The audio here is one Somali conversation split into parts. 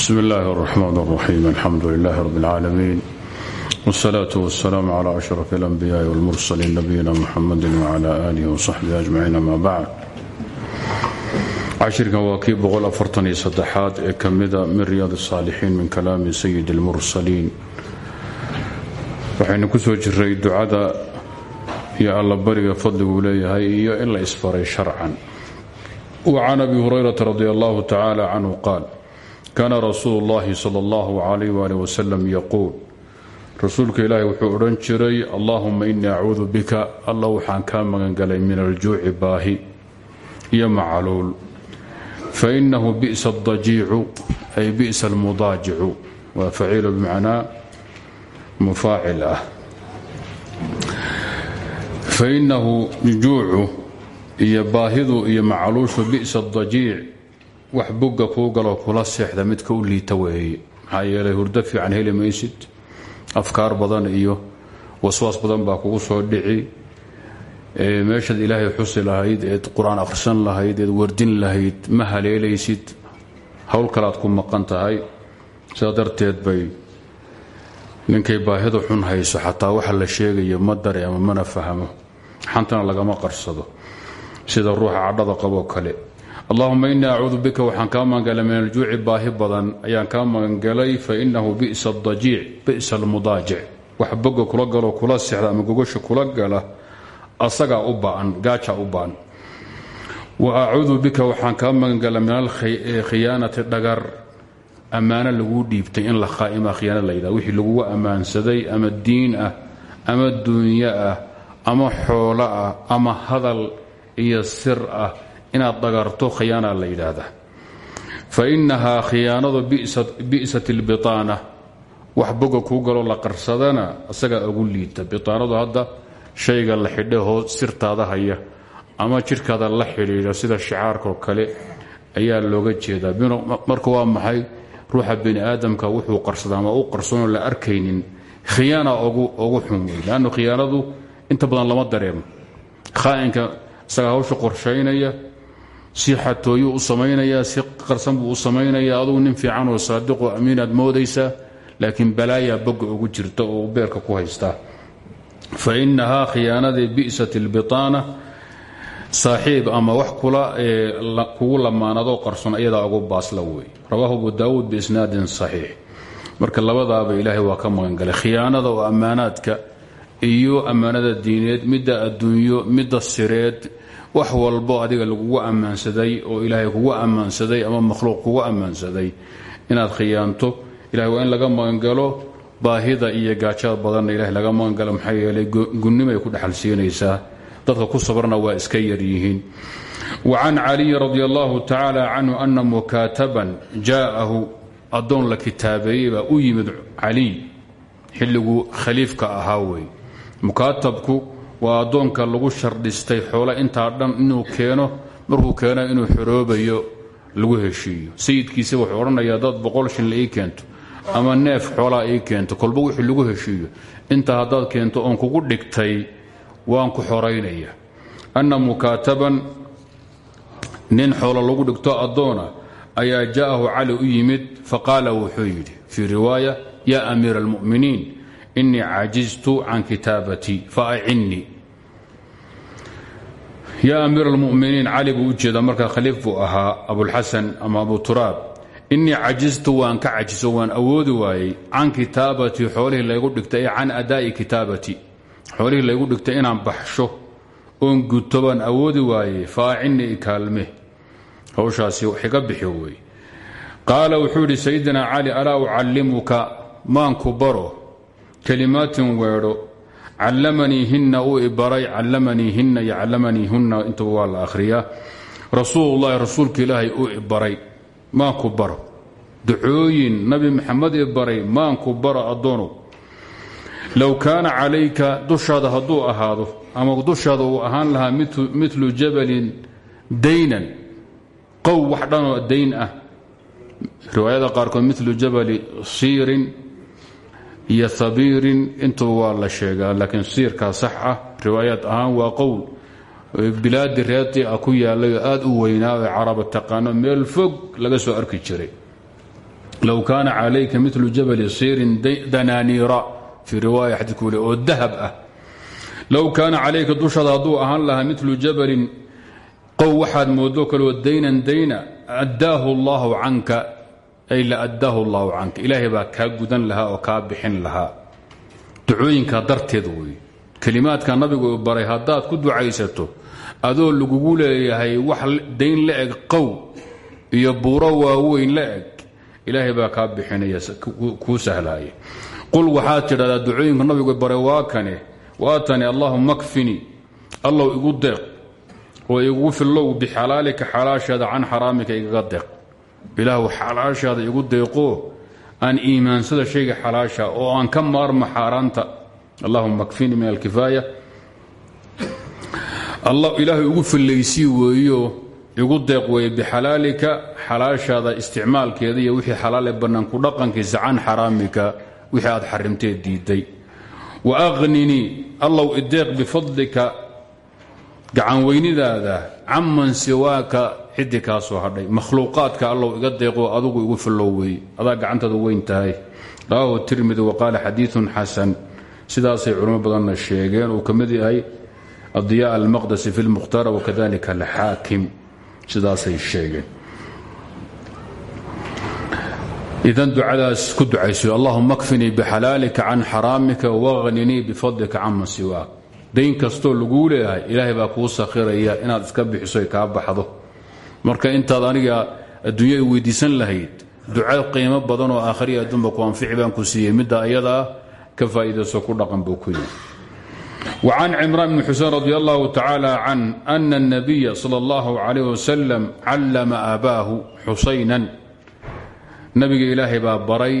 bsm اllahi الرحmn الرaxيm alxamdu لlah rb العaalamiin والslaaة والsلاam عlى أشرف الأنbiyaaءi والmurslيin nabiyina mxamadi وعlى آlih وصaxbih أجmaciin ama bacd cashirkan waa kii aad ee ka mida min ryaad الصاalixiin min kalaami sayid الmursaliin waxaynu ku soo jiray ducada iyo allabariga fadliguu leeyahay iyo in la isfaray sharcan وcan abi hurayrata radi allahu tacala canhu qaal kaana rasuulu اllahi sal اllahu alayh ali wasalam yaquul. Rasuulka ilaahi wuxuu odhan jiray allahuma inii acuudu bika alla waxaan kaa magangalay min aljuuci baahi iyo macaluul fainahu bisa dajiicu ay bisa almudaajicu waa faciil bimacnaa mufaacil ah. Fainahu juucu iyo baahidu iyo macaluushu bisa dajiic wax bogga kuu galoo kula seexda midka u liita weeye maxaa yeelay hurdo fiican heli maysid. Afkaar badan iyo waswaas badan baa kugu soo dhici. Meeshaad ilaahay xusi lahayd eed qur'aan akhrisan lahayd eed wardin lahayd ma haleelaysid. Howl kalaad ku maqan tahay. Bay ninkay baahidu xun hayso xataa waxa la sheegayo ma dareemo mana fahmo. Xantana lagama qarsado. Sida ruuxa cadhada qaboo kale allahuma inii acuudu bika waxaan kaa magangalay min aljuuci baahi badan. Ayaan kaa magangalay fainahu bi'sa dajiic bi'sa almudaajic wax boga kula galoo kula sexda ama gogasha kula gala asagaa u ba'an gaajaa u ba'an. Wa acuudu bika waxaan kaa magangala min alkhiyaanati dhagar ammaano laguu dhiibtay in la khaa'ima khiyaana la yidhah wixii lagugu ammaansaday ama diin ah ama duunyo ah ama xoolo ah ama hadal iyo sir ah inaad dhagarto khiyaana la yidhaahdaa fa innahaa khiyaanadu bi'sat ilbitaana wax boga kuu galoo la qarsadana isagaa ugu liita. Bitaanadu hadda shayga la xidha hoos sirtaada haya ama jidhkaada la xidhiidha sida shicaarkaoo kale ayaa looga jeedaa. Marka waa maxay? Ruuxa bini aadamka wuxuu qarsada ama u la arkaynin? Khiyaana ugu xun wey leannu khiyaanadu inta badan lama dareemo. Khaa'inka isagaa hawsha qorshaynaya si xatooyu u samaynaya si qarsan buu u samaynaya adugu nin fiican oo saadiqoo amiinaad moodaysaa laakiin balaayaa boga ugu jirta oo beerka ku haystaa fa innahaa khiyaanadii bi'sat ilbitaana saaxiib ama wax kugu lamaanadoo qarson iyadaa ugu baasla wey rawaahu abu daawuud biisnaadin saxiix. Marka labadaaba ilaahay waa ka magangalay khiyaanada oo ammaanaadka iyo ammaanada diineed midda adduunyo midda sireed wax walbo adiga lagugu ammaansaday oo ilaahay kugu ammaansaday ama makhluuq kugu ammaansaday inaad khiyaanto ilahay waa in laga magangalo baahida iyo gaajada badanna ilahay laga magangalo maxaa yeelay gunnimay ku siinaysaa. Dadka ku sabrna waa iska yaryihiin wa can caliyin radi allahu tacaala canhu ana mukaataban jaa'ahu addoon la kitaabeeyey baa u yimid caliy xilliguu khaliifka ahaa wey mukaatabku waa addoonka lagu shardhistay xoolo intaa dhan inuu keeno markuu keeno inuu xoroobayo lagu heshiiyo. Sayidkiisa wuxuu odhanayaa dad boqol shinla ii keento ama neef xoolaa ii keento kolba wixii lagu heshiiyo. Intaa haddaad keento oon kugu dhigtay waan ku xoraynaya. Anna mukaataban nin xoolo lagu dhigto addoona ayaa jaa'ahu cali u yimid faqaala wuxuu yidhi fii riwaaya yaa amiira almu'miniin inii cajiztu can kitaabatii faacinnii yaa amiir almuminiin cali buu u jeedaa markaa khaliif buu ahaa ama abu turaab innii cajiztu waan ka cajiso waan awoodi waayey can kitaabatii xoolihii laygu dhigtay ee can adaa'i kitaabatii laygu dhigtay inaan baxsho oon guto baan awoodi waayey faacinnii ikaalme hawshaasi xiga bixi wey wuxuu yidhi sayidina cali alaa ucallimuka maanku baro kelimaatin weedho callamaniihinna uu ibaray callamaniihinna iyo callamaniihunna. Intuba waa la akhriyaa. Rasuulullahi rasuulka ilaahay uu ibaray maanku baro. Ducooyin nabi maxamed ibaray maanku baro addoonow low kaana calayka dushaada hadduu ahaado ama dushaada uu ahaan lahaa milu jabalin daynan qow wax dhanoo dayn ah. Riwaayada qaarkood milu jabali siirin iyo habiirin intuba waa la sheegaa laakiin siirkaa sax ah riwaayaad ahaan waa qowl. Bilaadi reeti a ku yaalay aad u weynaa ee caraba taqaano meel fog laga soo arki jiray. Low kaana calayka milu jabali siirin danaaniira fii riwaaya xadiidku oo dahab ah. Low kaana calayka dushaada hadduu ahaan lahaa milu jabalin qow waxaad moodo daynan dayna addaahu allaahu canka ay la addaahu allaahu canka. Ilaahay baa kaa gudan lahaa oo kaa bixin lahaa. Ducooyinka darteed wey. Kelimaadka nabigu baray haddaad ku ducaysato adoo lagugu leeyahay wax dayn la eg qow iyo buuro waaweyn la eg ilaahay baa kaa bixinaya kuu sahlaaya qul waxaad tidhahdaa ducooyinka nabigu baray waa kane waatani allahuma kfini allow igu deeq oo igugu fillow bixalaalika xalaashaada can xaraamika igaga deeq ilaahu xalaashaada igu deeqoo aan iimaansada shayga xalaasha oo aan ka maarmo xaaraanta. Allahuma kfinii min alkifaaya. Ilaahu igu fillaysii weeyo igu deeq weeye bixalaalika xalaashaada isticmaalkeeda iyo wixii xalaale bannaan ku dhaqankiisa can xaraamika wixii aad xarimteed diiday. Wa aqninii allow ideeq bifadlika gacanweynidaada canman siwaaka ciddii kaa soo hadhay. Makhluuqaadka allow iga deeqoo adugu igu fillow weeye adaa weyn tahay. Rawaahu tirmidi wa qaala xadiiun xasan. Sidaasay culimo badanna sheegeen. Uu ka mid yahay adiya almaqdasi fi lmukhtaara wakadalika alxaakim sidaasay sheegeen. Idan ducadaas ku ducayso allahuma kfinii bixalaalika can xaraamika waqninii bifadlika canman siwaak dayn kastoo laguu leeyahay ilaahay baa kuu sakhiraya inaad iska bixiso kaa baxdo marka intaad aniga adduunya weydiisan lahayd duca qiimo badan oo aakhriya adduunba ku anfici baan ku siiyey midda ayadaa ka faa'iidayso ku dhaqan buu ku yidhi وcan cimraan bn xusein radi allahu tacaalى can ana الnabiya salى اllahu عalayh wasalam callama aabaahu xusaynan nabiga ilaahay baa baray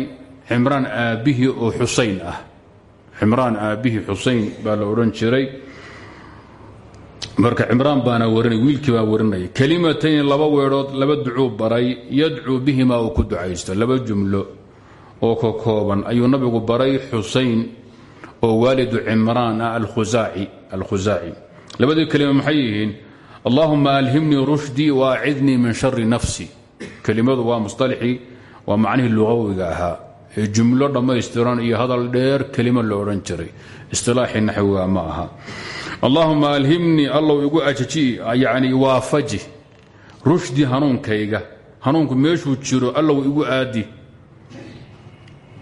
cimraan aabbihii oo xusayn ah cimraan aabbihii xusayn baa la odhan jiray. Marka cimraan baana warinay wiilkii baa warinaya kelimatayn laba weedhood laba ducuu baray yadcuu bihima uu ku ducaysto laba jumlo oo ka kooban ayuu nabigu baray xusayn oo waalidu cimraan ah alkhusaaci labadii kelima maxay yihiin? Allahuma alhimnii rushdii waacidnii min shari nafsi. Kelimadu waa musطalixii waa macnihii lugawiga ahaa jumlo dhammaystiran iyo hadal dheer kelimo lo odhan jiray. Isilaaxii naxwiga ma aha. Allahuma alhimnii allow igu ajaji yani waafaji rushdi hanuunkayga. Hanuunku meeshuu jiro allow igu aadi.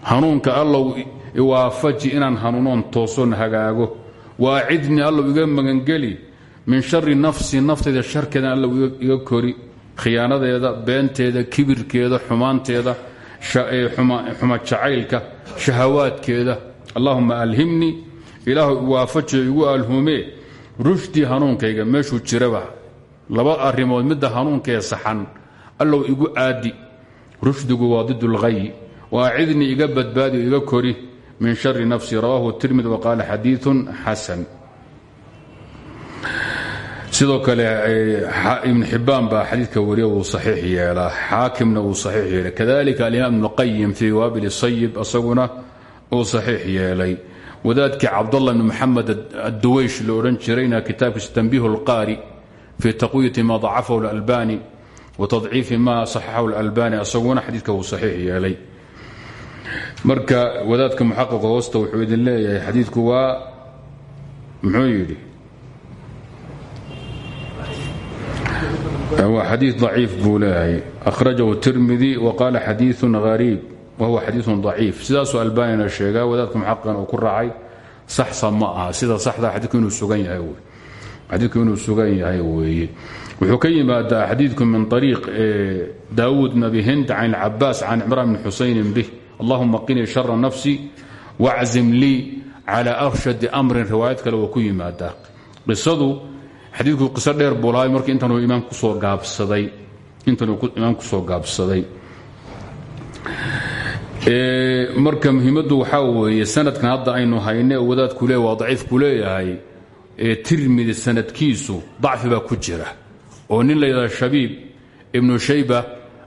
Hanuunka allow iwaafaji inaan hanuunoon toosoon hagaago. Waacidnii allow iga magangeli. Min shari nafsi naftayda sharkeedan allow iga kori. Khiyaanadeeda beenteeda kibirkeeda xumaanteeda xuma jacaylka shahawaadkeeda. Allahuma alhimnii ilaahu iwaafaji igu alhumee. Rushdii hanuunkayga meeshuu jiraba. Laba arrimood midda hanuunkee saxan allow igu aadi. Rushdigu waa did lghay waacidnii iga badbaadi iga kori. Min shari nafsi rawaahu tirmidi waqaala xadiiun xasan sidoo kale ibn xibbaan baa xadiidka wariya wuu saxiix yeelaa xaakimna wuu saxiix yeelay kadalika alimaam ibnu qayim fii waabil sayib asaguna uu saxiix yeelay wadaadkii cabdallah bn maxamed adduweysh lo odhan jirayna kitaabkiisa tanbiih اlqaari fii taqwiyati ma dacafahu اlalbani wa tadciifi ma saxaxahu اlalbani asaguna xadiidka wuu saxiix yeelay marka wadaadka muxaqiqa hoosta wuxuu idin leeyahay xadiidku waa muxuu yidhi waa xadii daciif buu leeyahay. Akhrajahu tirmidi wa qaala xadiiun hariib wa huwa xadiiun daciif. Sidaasuu albanina sheegaa wadaadka muxaqiqan uu ku raacay saxsa ma aha. Sida saxda xadiiku inuu sugan yahay weeye. Wuxuu ka yimaadaa xadiidku min ariiq daawuud nabi hind can ilcabaas can cimraan bni xusaynin bih. Allahuma qinii shara nafsi wacsim lii calaa arshadi amrin. Riwaayad kale waa ku yimaadaa. Qisadu xadiidku qiso dheer buu marka intanuu imaam ku soo gaabsaday. Intanuu imaam ku soo gaabsaday. Marka muhiimaddu waxaa weeye sanadkan hadda aynu hayne wadaadku le waa daciifku leeyahay. Ee tirmidi sanadkiisu dacfi baa ku jira. Oo nin la yidhahda shabiib ibnu shayba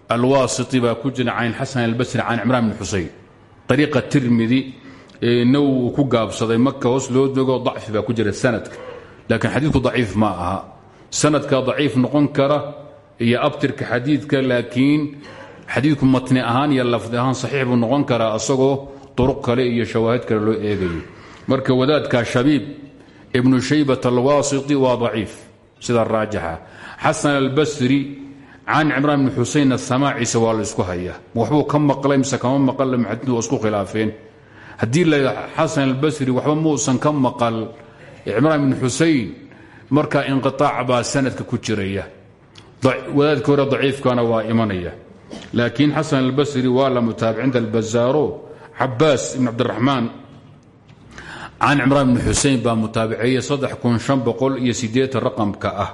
alwaasiti baa ku jira can xasan albasri can cimraan bni xuseyn. Ariiqa tirmidi nawowi uu ku gaabsaday marka hoos loo dogo dacfi baa ku jira sanadka laakiin xadiidku daciif ma aha. Sanadka daciif noqon kara iyo abtirka xadiidka laakiin xadiidku matni ahaan iyo lafdi ahaan saxiix buu noqon karaa asagoo duruq kale iyo shawaahid kale loo eegayo. Marka wadaadka shabiib ibnu shaybat alwaasiti waa daciif sida raajixa xasan albasri can cimraan bni xuseynna samaaciisa waa la isku hayaa waxbuu ka maqlay mise kama maqal muxadidu waa isku khilaafeen? Haddii la xasan albasri waxba muusan ka maqal cimraan bni xuseyn marka inqiaac baa sanadka ku jiraya. Wadaadka hore daciifkana waa imanaya. Laakiin xasan albasri waa la mutaabicinta albazaaro. Cabaas ibn cabdiraxmaan can cimraan bni xusein baa mutaabiceeyey raqamka ah.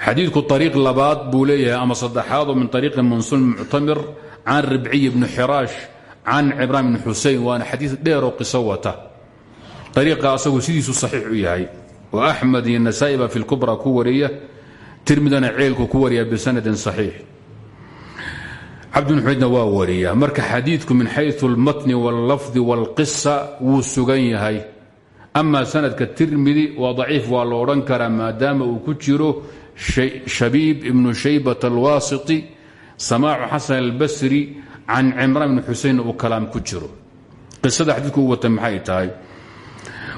Xadiidku ariiq labaad buu leeyahay ama saddexaadoo min ariiqi mansuur muctamir can ribciy bni xiraash can cimraan bni xusein waana xadiid dheeroo qiso wata ariiqa asagu sidiisu saxiix u yahay oo axmed iyo nasaa'i baa fi lkubra ku wariya tirmidana ceelku ku wariya bisanadin saxiix cabdin xumaydna waa wariya marka xadiidku min xayu اlmatni wاllafdi wاlqisa wuu sugan yahay ama sanadka tirmidi waa daciif waa la odhan karaa maadaama uu ku jiro shabiib ibnu shaybat alwaasiti samaacu xasan albasri can cimraan bni xusein uu kalaam ku jiro qisada xadiidku u wata maxay tahay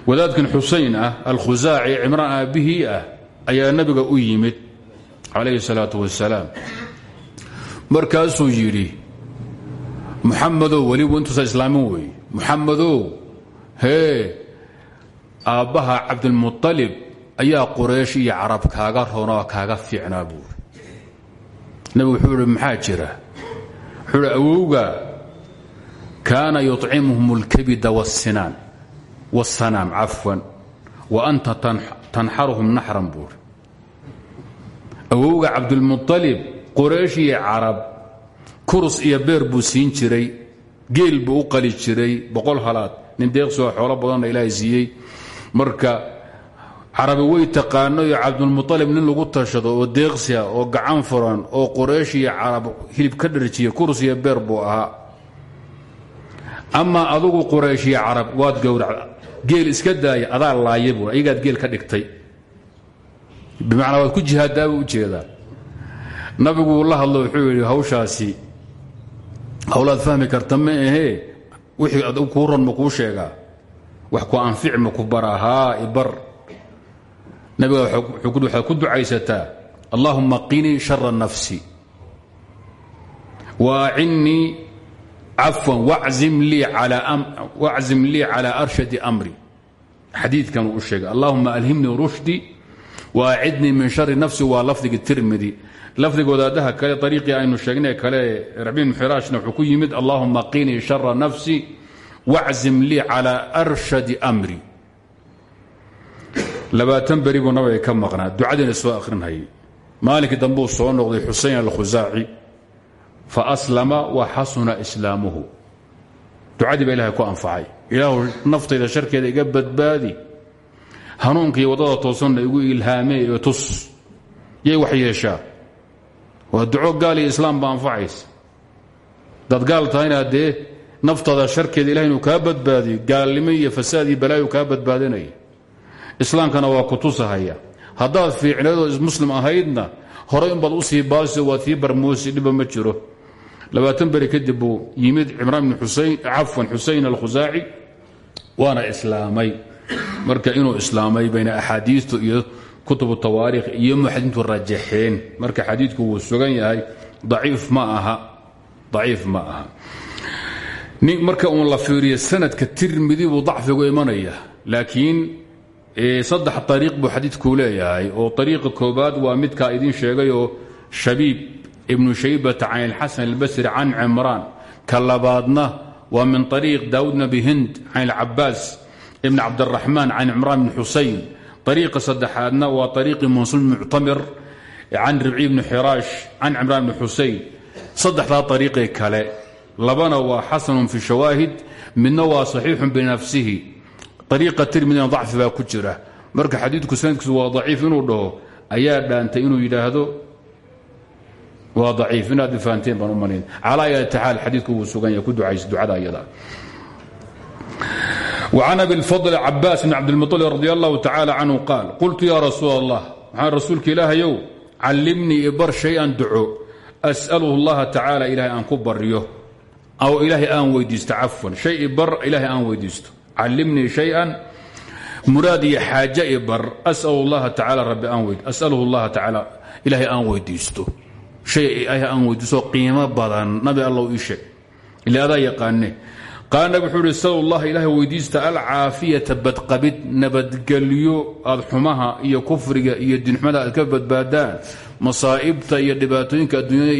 wadaadkan xusayn ah alkhusaaci cimraan aabbihii ah ayaa nabiga u yimid calayhi الsalaaة wasalaam markaasuu yidhi muxamadow welibu intuusa islaamin weeye muxamadow hee aabbaha cabdilmuطalib ayaa quraysh iyo carab kaaga roonoo kaaga fiicnaa buuri nabigu wuxuu ihi maxaa jira wuxuu ihi awowga kaana yuطcimuhum اlkabida wاsinaan wاsanaam cafwan wa anta tanxaruhum naxran buuri awowga cabdilmuطalib quraysh iyo carab kurus iyo beer buu siin jiray geel buu u qali jiray boqol halaad nin deeqsoo xoolo badanna ilaahay siiyey marka carabi way taqaano iyo cabdulmualib nin lagu tashado oo deeqsia oo gacan furan oo quraysh iyo carab hilib ka dharjiya kurus iyo beer buu ahaa amaa iyo carab waad gowrac geel iska daaya adaa laaya buu ayagaad geel ka dhigtay. Bimacnaa waad ku jihaadaaba u jeedaa nabigu la hadlo wuxuu yidhi hawshaasi hawlaad fahmi karta ma ahee? Wixii adgu kuu ron ma kuu sheegaa? Wax ku anfic ma ku bara ibar nabiga waxaad ku ducaysataa allaahuma qinii shara nafsi waacinnii cafwan waczim lii calaa arshadi amri. Xadiidkan uu u sheegay allahuma alhimnii rushdi waacidnii min shari nafsi waa lafdiga tirmidi lafdiga wadaadaha kale ariiqii aynu sheegnay kale rabin xiraashna wuxuu ku yimid allahuma qinii nafsi waczim lii calaa arshadi amri. Labaatan beri buu nabiga ka maqnaa. Ducadiina soo akhrinhayay maalinkii dambuu soo noqday xuseyn alkhusaaci fa aslama wa xasuna islaamuhu ducadii baa ilahay ku anfacay ilaahu naftayda sharkeeda iga badbaadi hanuunkaiyo waddada toosanna igu ilhaamee iyo tus yay wax yeeshaa waa duco gaal iyo islaam ba anfacaysa dad gaal tahayna dee naftaada sharkeeda ilahay inuu kaa badbaadiyo gaalnimo iyo fasaad iyo balaayu kaa badbaadinaya islaamkana waa ku tusahaya haddaad fiicneedoo muslim ahaydna horay unbaad u sii baasiso waad sii barmoosi dhiba jiro labaatan beri kadib buu yimid cimraan bn xusein cafwan xusein alkhusaaci waana islaamay. Marka inuu islaamay bayna axaadiistu iyo kutubu tawaariikh iyo muxadintu rajaxeen. Marka xadiidku wuu sugan yahay daciif ma aha daciif ma aha. Marka uun la fiiriyo sanadka tirmidi buu dacfigu imanaya laakiin saddex ariiq buu xadiidkuu leeyahay oo ariiqa koobaad waa midkaa idin sheegayoo shabiib ibnu shaybata can ilxasan albasri can cimraan ka labaadna waa min ariiq daawud bn abi hind can ilcabaas ibn cabdiraxmaan can cimraan bn xusayn ariiqa saddexaadna waa ariiqii mansuul muctamir can ribci bni xiraash can cimraan bni xusayn saddexdaa ariiqii kale labana waa xasanun fi shawaahid midna waa saxiixun binafsihi ariiqa tirmidina dacfi baa ku jira. Marka xadiidku sanadkiisu waa daciif inuu waa daciif inaad ifahanteen baan u malayn calaa ayati xaal xadiidku wuu sugan yahay ku ducaysa ducada ayada وcan abi الفضل cabaas bn cabdالmuطلب radي الlahu tacalى canhu qaal qultu ya rasuul الlah waxaan rasuulka ilaahayow callimnii ibar shay-an duco as'aluhu اllaha tacaala ilahay aan ku baryo aw ilaahay aan weydiisto cafwan shay i bar ilaahay aan weydiisto callimnii shay-an muraad iyo xaaje i bar as'alu llaha tacaala rabbi aan weyd as'aluhu llaha tacaala ilaahay aan weydiisto shay ilaahay aan weydiisto qiimo badan. Nabi allow ii sheeg. Ila adaa yaqaane qaala nabig wuxuu ihi sal llaha ilaahay weydiista alcaafiyata badqabid nabadgelyo aad xumaha iyo kufriga iyo dinxumada aad ka badbaadaan masaa'ibta iyo dhibaatooyinka adduunyada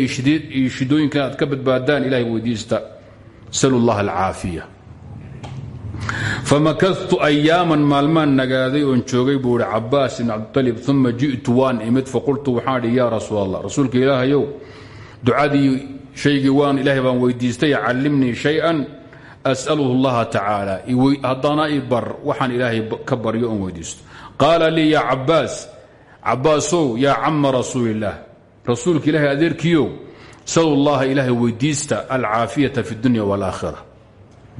iyo shidooyinka aad ka badbaadaan ilahay weydiista. Sal llaha alcaafiya famakastu ayaaman maalmaan nagaaday oon joogay buu ihi cabaas ibn cabdialib uma ji'tu waan imid faqultu waxaan idhi yaa rasuul allah rasuulka ilaahayow ducadii shaygii waan ilaahay baan weydiistay callimnii shay-an as'aluhu allaha tacaala haddana i bar waxaan ilaahay ka baryo oon weydiisto qaala lii yaa cabaas cabaasow yaa cama rasuulillaah rasuulka ilaahay adeerkiiow salu llaha ilaahay weydiista alcaafiyata fi dunya waalaakhira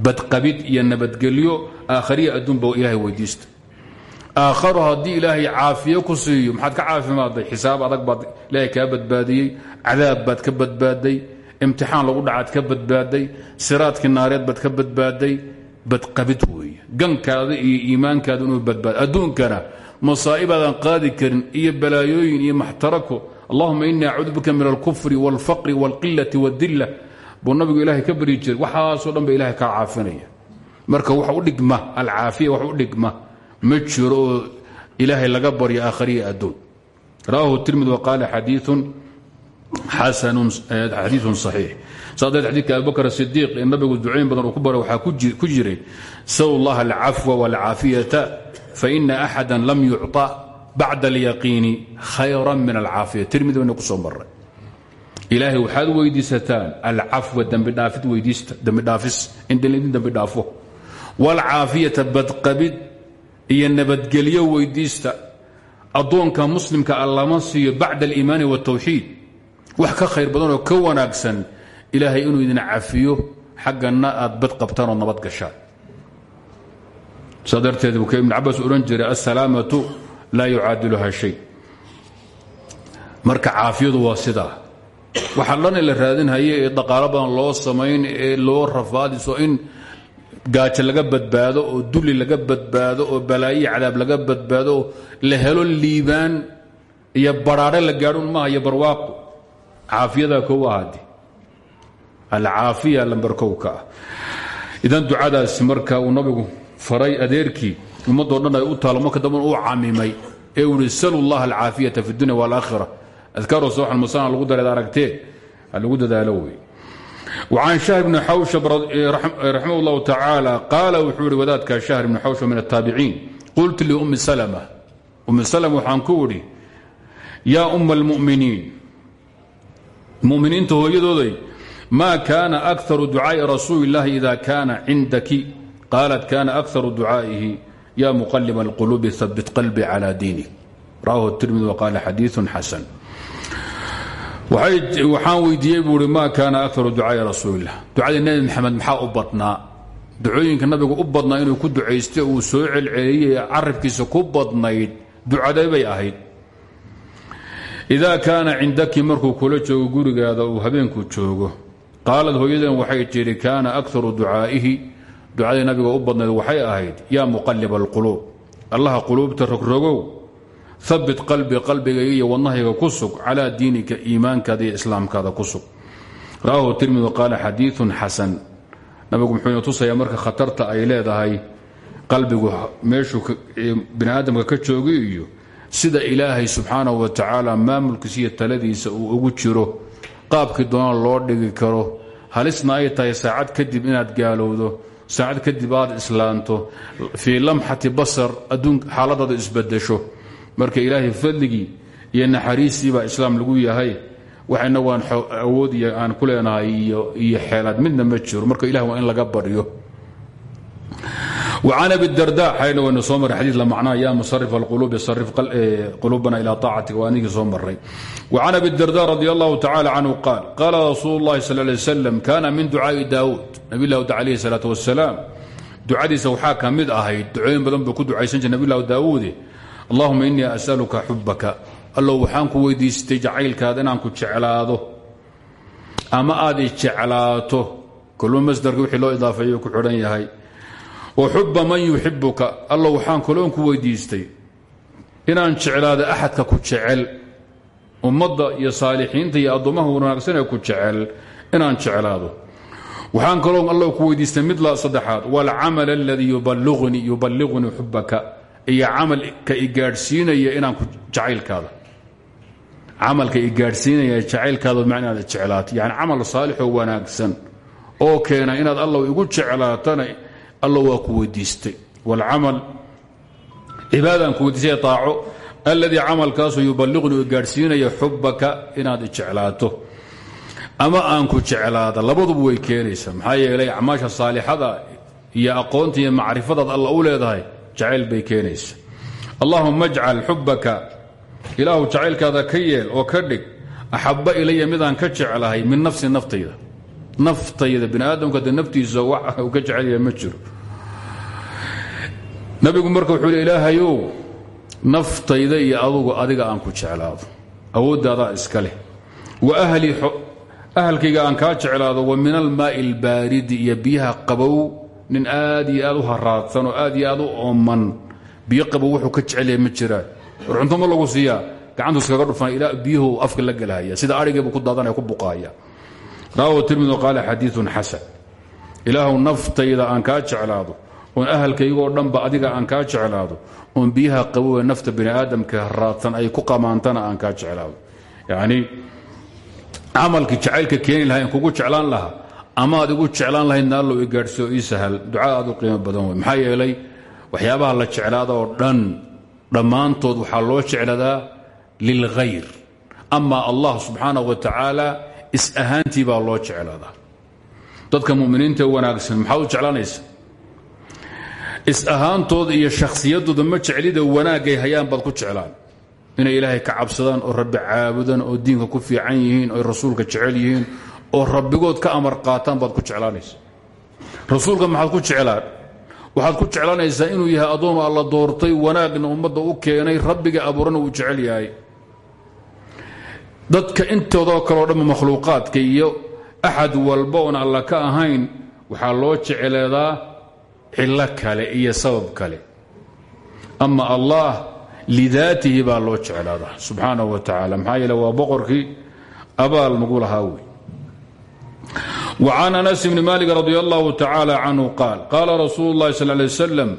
badqabid iyo nabadgelyo aakhariya adduunba ilaahay weydiista aakharo haddii ilaahay caafiyo ku siiyo maxaad ka caafimaaday xisaab adag baad ilaahay kaa badbaadiyey cadaab baad ka badbaaday imtixaan lagu dhacaad ka badbaaday siraadkii naareed baad ka badbaaday badqabid weeye gankaada iyo iimaankaada inuu badbaado adduunkana masaa'ibaadan qaadi karin iyo balaayooyin iyo maxtarako allahuma inii acuudu bika min alkufri wاlfaqri wاlqilati wاdilla buu nabigu ilaahay ka baryi jiray. Waxaasoo dhan ba ilahay kaa caafinaya. Marka wax u dhigma alcaafiya wax u dhigma ma jiro ilaahay laga baryo aakhariya adduun. Rawahu tirmidi waqaala xadiiun xasanun xadiiun saxiix. Saadee xadiidka abubakr sidiiq ee nabigu ducayn badan ku bara waxaa ku jiray sal llaha alcafwa wاlcaafiyata faina axada lam yucطa bacda alyaqiini khayra min alcaafiya. Tirmidi bayna ku ilaahay waxaad weydiisataan alcafwa dembidhaafis indin dembi dhaafo. Waalcaafiyata badqabid iyo nabadgelyo weydiista. Addoonka muslimka a lama siiyo bacda aliimaani waاtawxiid wax ka khayr badanoo ka wanaagsan ilaahay inuu idin cafiyo xaggana aad bad qabtaan oo nabad gashaan saa darteed ibn cabaas odhan jiray assalaamatu laa yucaadiluha shay. Marka caafiyadu waa sidaa waxaa dhan la raadinhaye ee dhaqaalo badan loo samayn ee loo rafaadiso in gaajo laga badbaado oo duli laga badbaado oo balaayiya cadaab laga badbaado oo la helo liibaan iyo baraare la gaadhun maaha iyo barwaaqo. Caafiyadaa kow ahadi alcaafiya lambar kow ka ah. Idan ducadaasi marka uu nabigu faray adeerkii ummadoo dhan ay u taalo marka damban uu camimay ee uu ihi salu llaha alcaafiyata fi dunya waalaakhira adkaaro sooxan musana lagu dareed aragtee ha lagu dadaalo wey وcan شhahr بن xawshab raximah الlahu tacaalى qaala wuxuu ihi wadaadka shahr بn xawshab min الtaabiciin qultu liumi slmة umi slm waxaan ku idhi yaa uma اlmuminiin muminiinta hooyadooday ma kana أkثaru ducaaءi rasuuli الlahi إida kana cindaki qaalat kana أkثaru ducaaئihi ya muqalib اlqulubi habit qalbi calى diinik rawahu الtirmidi wqala xadiiث xasan waxaan weydiiyey buu i ma kaana akaru ducaai rasuulilah ducadii nebi maxamed maxaa u badnaa? Ducooyinka nabigu u badnaa inuu ku ducaysta uu soo celceliyey carabkiisa ku badnayd ducaday bay ahayd. Idaa kaana cindaki markuu kula joogo gurigaada uu habeenku joogo. Qaalad hooyadan waxay tidhi kaana akaru ducaa'ihi. Ducadii nabiga u badnayd waxay ahayd yaa muqalib alquluub allaha quluubta rogrogow habit qalbi qalbigayga iyo wadnahayga ku sug calaa diinika iimaankaada iyo islaamkaada ku sug. Rawahu tirmidi qaala xadiiun xasan. Nabigu muxuu tusayaa marka khatarta ay leedahay qalbigu meeshuu bini ka joogi sida ilaahay subxaanahu wa tacaala maamulkiisa iyo taladiisa uu ugu jiro qaabkii doonaan loo dhigi karo halisna ay tahay saacad kadib inaad gaalowdo saacad kadib aad islaanto fii lamxati basar adduun xaaladaadu isbadasho marka ilaahay fadligii iyo naxariistii baa islaam lagu yahay. Wax inagu aan awood iyo aan ku leenahay iyo xeelaad midna ma jiro. Marka ilah waa in laga baryo. An abidarda xayna waynu soo marray xadiid la macnaa yaa musarif alqulubi sarif quluubana ilaa taacatika. Waa ninkii soo marray. Wacan abidarda radi allahu tacala canhu qaal qaala rasuulu llahi sal lay slam kaana min ducaai daawuud. Nabilah ud alayhi salaatu wasalaam ducadiisa waxaa ka mid ahayd ducooyin badan buu ku ducaysan jiray nabilah daawuude allahuma inii asaluka xubaka allow waxaan ku weydiistay jacaylkaada inaan ku jeclaado. Ama aad i jeclaato. Kulma masdarka wixii loo idaafeeyo ku xidhan yahay. Wa xubba man yuxibuka alla waxaan kaloon ku weydiistay inaan jeclaado axadka ku jecel. Ummadda iyo saalixiinta iyo addoommaha wanaagsan ku jecel inaan jeclaado. Waxaan kaloo alla ku weydiistay mid la saddexaad waalcamal aladii yuballiqunii xubaka iyo camalka i gaadhsiinaya inaan ku jacaylkaada camalka i gaadhsiinaya jacaylkaada ma inaad jeclaato. Yani camal saalixoo wanaagsan oo keena inaad alla igu jeclaatana alla waa ku weydiistay. Waalcamal cibaadaan ku weydiistay aaco alladii camalkaasoo yuballiqunii i gaadhsiinaya xubaka inaad i jeclaato. Ama aan ku jeclaada labaduba way keenaysaa. Maxaa yeelay acmaasha saalixada iyo aqoonta iyo macrifadaad alla u leedahay jacayl bay keenaysa. Allahuma ajcal xubaka ilaahu jacaylkaada ka yeel oo ka dhig axabba ilaya midaan ka jeclahay min nafsi naftayda. Naftayda bini aadamka de naftiisa wax u ka jecelyaha ma jiro. Nabigu marka wuxuu ilaahayow naftayda iyo adugu adiga aan ku jeclaado. Awooddaadaa iska leh. Wa ahlii ahalkayga aan kaa jeclaado wa min almaai albaaridi iyo biyaha nin aad iyo aad u haraadsan oo aad iyo aad u ooman. Biyo qabow wuxuu ka jecelyahay ma jiraan war ma lagu siiyaa. Gacantu iskaga dhufan ilaa biyuhu afka la gelahaya sida arigeebu ku daadanaya ku buqaaya. Rawahu tirmidi qaala xadiiun xasan. Ilaahu naftayda aan kaa jeclaado. Oon ahalkaygoo dhanba adiga aan kaa jeclaado. Oon biyaha qabow ee nafta bini aadamka haraadsan ay ku qamaantana aan kaa jeclaado. Yacni camalkii jacaylka keeni in kugu jeclaan lahaa ama aad igu jeclaan lahaydna allow i gaadhsiyo ii sahal duca aad u qiimo badan wey maxaa yeelay waxyaabaha la jeclaada oo dhan dhammaantood waxaa loo jecladaa lilkhayr ama allah subxaanahu wa tacaala is ahaantii baa loo jeclaadaa dadka muminiinta wanaagsan maxaad u jeclaanaysa? Is ahaantooda iyo shakhsiyadooda ma jeclida wanaagay hayaan baad ku jeclaan. Inay ilaahay ka cabsadaan oo rabbi caabudaan oo diinka ku fiican yihiin oo rasuulka jecel yihiin oo rabbigood ka amar qaataan baad ku jeclaanaysa. Rasuulka maxaad ku jeclaan? Waxaad ku jeclaanaysaa inuu yahay addoon alla doortay wanaagna ummadda u keenay rabbiga abuurana uu jecel yahay. Dadka intoodoo kaleo dhamma makhluuqaadka iyo axad walba oon alla ka ahayn waxaa loo jecleedaa cillo kale iyo sabab kale. Ama allah lidaatihi baa loo jeclaadaa subxaanahu wa tacaala maxaa yeele waa boqorkii abaal nagu lahaa wey وعن أنس بن مالك رضي الله تعالى عنه قال قال رسول الله صلى الله عليه وسلم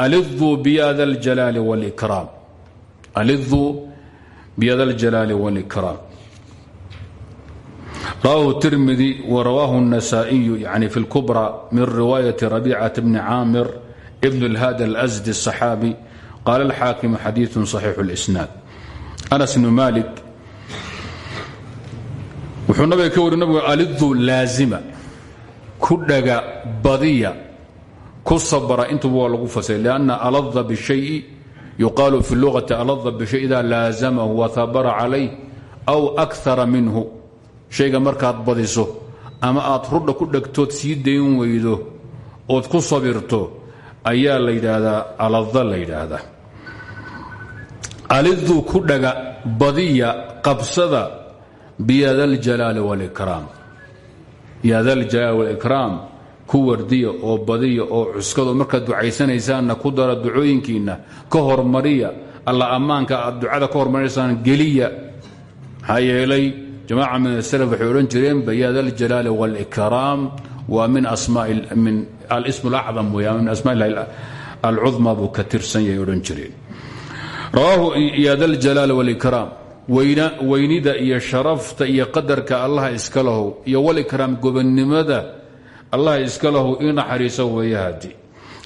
ألظوا بيا الجلال والإكرام ألظوا بيا الجلال والإكرام رواه الترمذي ورواه النسائي يعني في الكبرى من رواية ربيعة بن عامر ابن الهادى الأزدي الصحابي قال الحاكم حديث wuxuu nabiga ka wari nabigu alidu laazima ku dhaga badiya ku sabra intuba waa lagu fasiray lianna alada bishayi yuqaalu fi lugati alada bishay idaa laazamahu wahabara calayh aw akara minhu. Shayga markaad badiso ama aad rudha ku dhegtood sii dayn weydo ood ku sabirto ayaa la yidhaahdaa alada la yidhaahdaa. Alidu ku dhaga badiya qabsada biyada aljalaali walikraam yaadaaljalaal walikraam ku wardiya oo badiya oo cuskado markaad ducaysanaysaanna ku dara ducooyinkiina ka hormariya alla ammaanka aad ducada ka hormarinaysaan geliya. Maxaa yeelay jamaaca min asalaf waxay odhan jireenba yaadaljalaali walikraam waa min min alsm alacdam weya min asmaa illahi alcudma buu ka tirsan yahay odhan jireen. Rawaahu yaadaljalaal walikraam weynida iyo sharafta iyo qadarka allaha iska lahow iyo walikraam gobonnimada allaha iska lahow ii naxariiso weeyahadi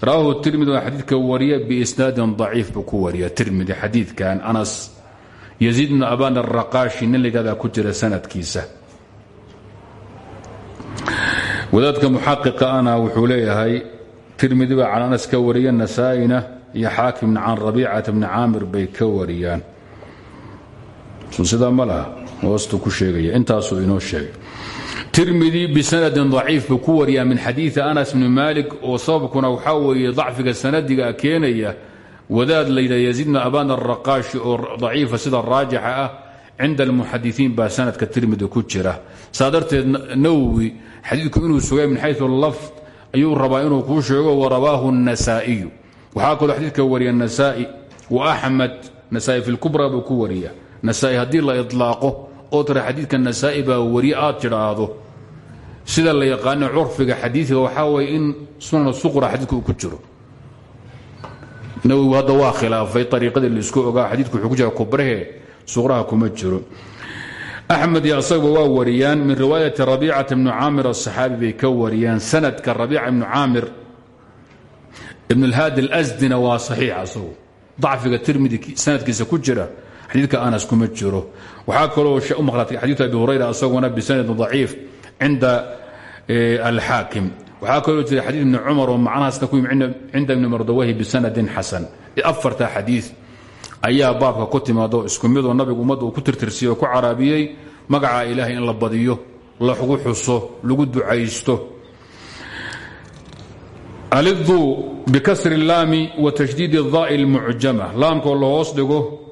rawaahu tirmidi waa xadiidka wariya biisnaadin daciif buu ku wariya tirmidi xadiidkan anas yaziid bnu aban araqaashi nin layidhahdaa ku jira sanadkiisa. Wadaadka muxaqiqa ana wuxuu leeyahay tirmidi baa anas ka wariya nasaa-ina iyo xaakimna can rabiicata bni caamir bay ka wariyaan sidaa ma laha hoostu ku sheegaya intaasuu inoo sheegay tirmidi bisanadin daciif buu ku wariyaa min xadiii anas bni maalik oo sababkuna waxaa weeye dacfiga sanadiga keenaya wadaad layidha yaziid bn abaan araqaashi oo daciifa sida raajixa ah cinda almuxadisiin baa sanadka tirmidi ku jira. Saa darteed nawowi xadiidku inuu sugay min xayu lafd ayuu rabaa inuu kuu sheego warawaahu nasaa'iyu waxaa kaloo xadiidka wariya nasaa'i wa axmed nasaa'i fi lkubra buu ku wariya nasaa-i haddii la idlaaqo oo tira xadiidka nasaa-i baa wari aad tidhaahdo sida la yaqaano curfiga xadiiga waxaa waye in sunan suqra xadiidka uu ku jiro. Nawowi hadda waa khilaafay ariiqadii la isku ogaa xadiidku wuxuu ku jira kubrahe suqraha kuma jiro. Axmed iyo asagaba waa wariyaan min riwaayati rabiicata ibnu caamir asaxaabi bay ka wariyaan sanadka rabiica ibnu caamir ibn alhaadi alasdina waa saxiix asagu. Dacfiga tirmidi sanadkiisa ku jira xadiidka anas kuma jiro. Waxaa kaloo u maqlaatay xadiiu abi hurayra isaguna bisanadin daciif cinda eh, alxaakim waxaa kaloo jira xadii ibni cumar oo macnahaasna ku yimi cinda ibni mardawahi bisanadin xasan. Afarta xadii ayaa baabka ku timaado isku midoo nabigu ummadda uu ku tirtirsiyey ku caraabiyey magaca ilaahay in la badiyo lagu xuso lagu ducaysto. Alidu bikasri laami wa tashdiidi اdaa mucjama laamkoo la hoos dhigo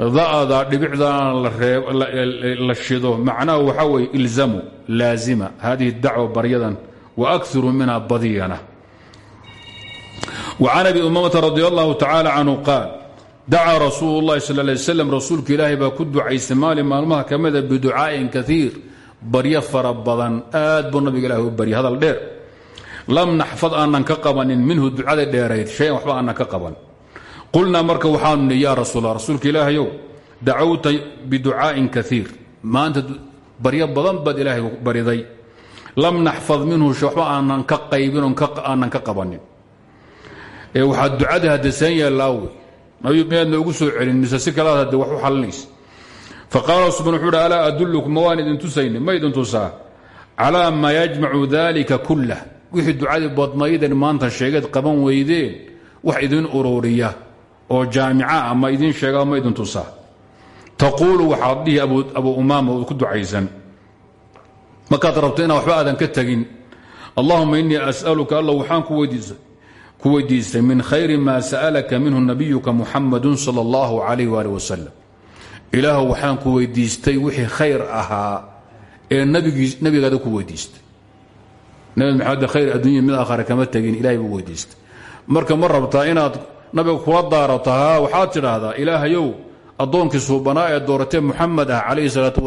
da'da dhibicdana la shido. Macnahu waxaa weye ilzamu laazima. Hadihi dacwa baryadan wa akiru minha badiyana وcan abi umamata radi allahu tacala canhu qaal dacaa rasuulu اllahi sal lay slam rasuulka ilaahay ku ducaystay maalin maalmaha ka mida biducaa'in kaiir baryo fara aad buu nabiga ilahi u hadal dheer lam naxfad aanan ka minhu ducada dheerayd shayan waxba aanan qaban qulnaa marka waxaanu ni yaa rasuula rasuulka ilaahayow dacowta biducaa'in kaiir maanta baryo badan baad ilaahay bariday. Lam naxfad minhu waxba aanan ka qaybin oon aanan ka qabanin. Waxaad ducada hadasaan yaallaawe nabi miyaad noogu soo celin mise si kalaad hadde wax u xalinaysa faqaala subxan wuxuu uhi alaa adullukum ma waan idin tusayni ma idin tusaa. Calaa maa yajmacu dalika kullah wixii ducadii badnaydeen maanta sheegeed qaban weydeen wax idin ururiya oo jaamica ah ma idin sheega ma idin tusaa. Taquulu waxaad dhihi abu umaama oo ku ducaysan. Markaad rabto inaan waxba aadan ka tegin. Allahuma innii as'aluka alla waxaan ku weydiistay min khayri maa sa'alaka minhu nabiyuka muxamadun sala allahu calayh waali wasalam ilaahu waxaan ku weydiistay wixii khayr ahaa ee nabigaada ku weydiistay. Nabi maxamed khayr addunya mid aakhare kama tegin ilahay buu weydiistay. Marka ma inaad nabiga kula daarato haa waxaad tidhaahdaa ilaahayow addoonkii suubanaa ee dooratee muxamed ah calayhi salaatu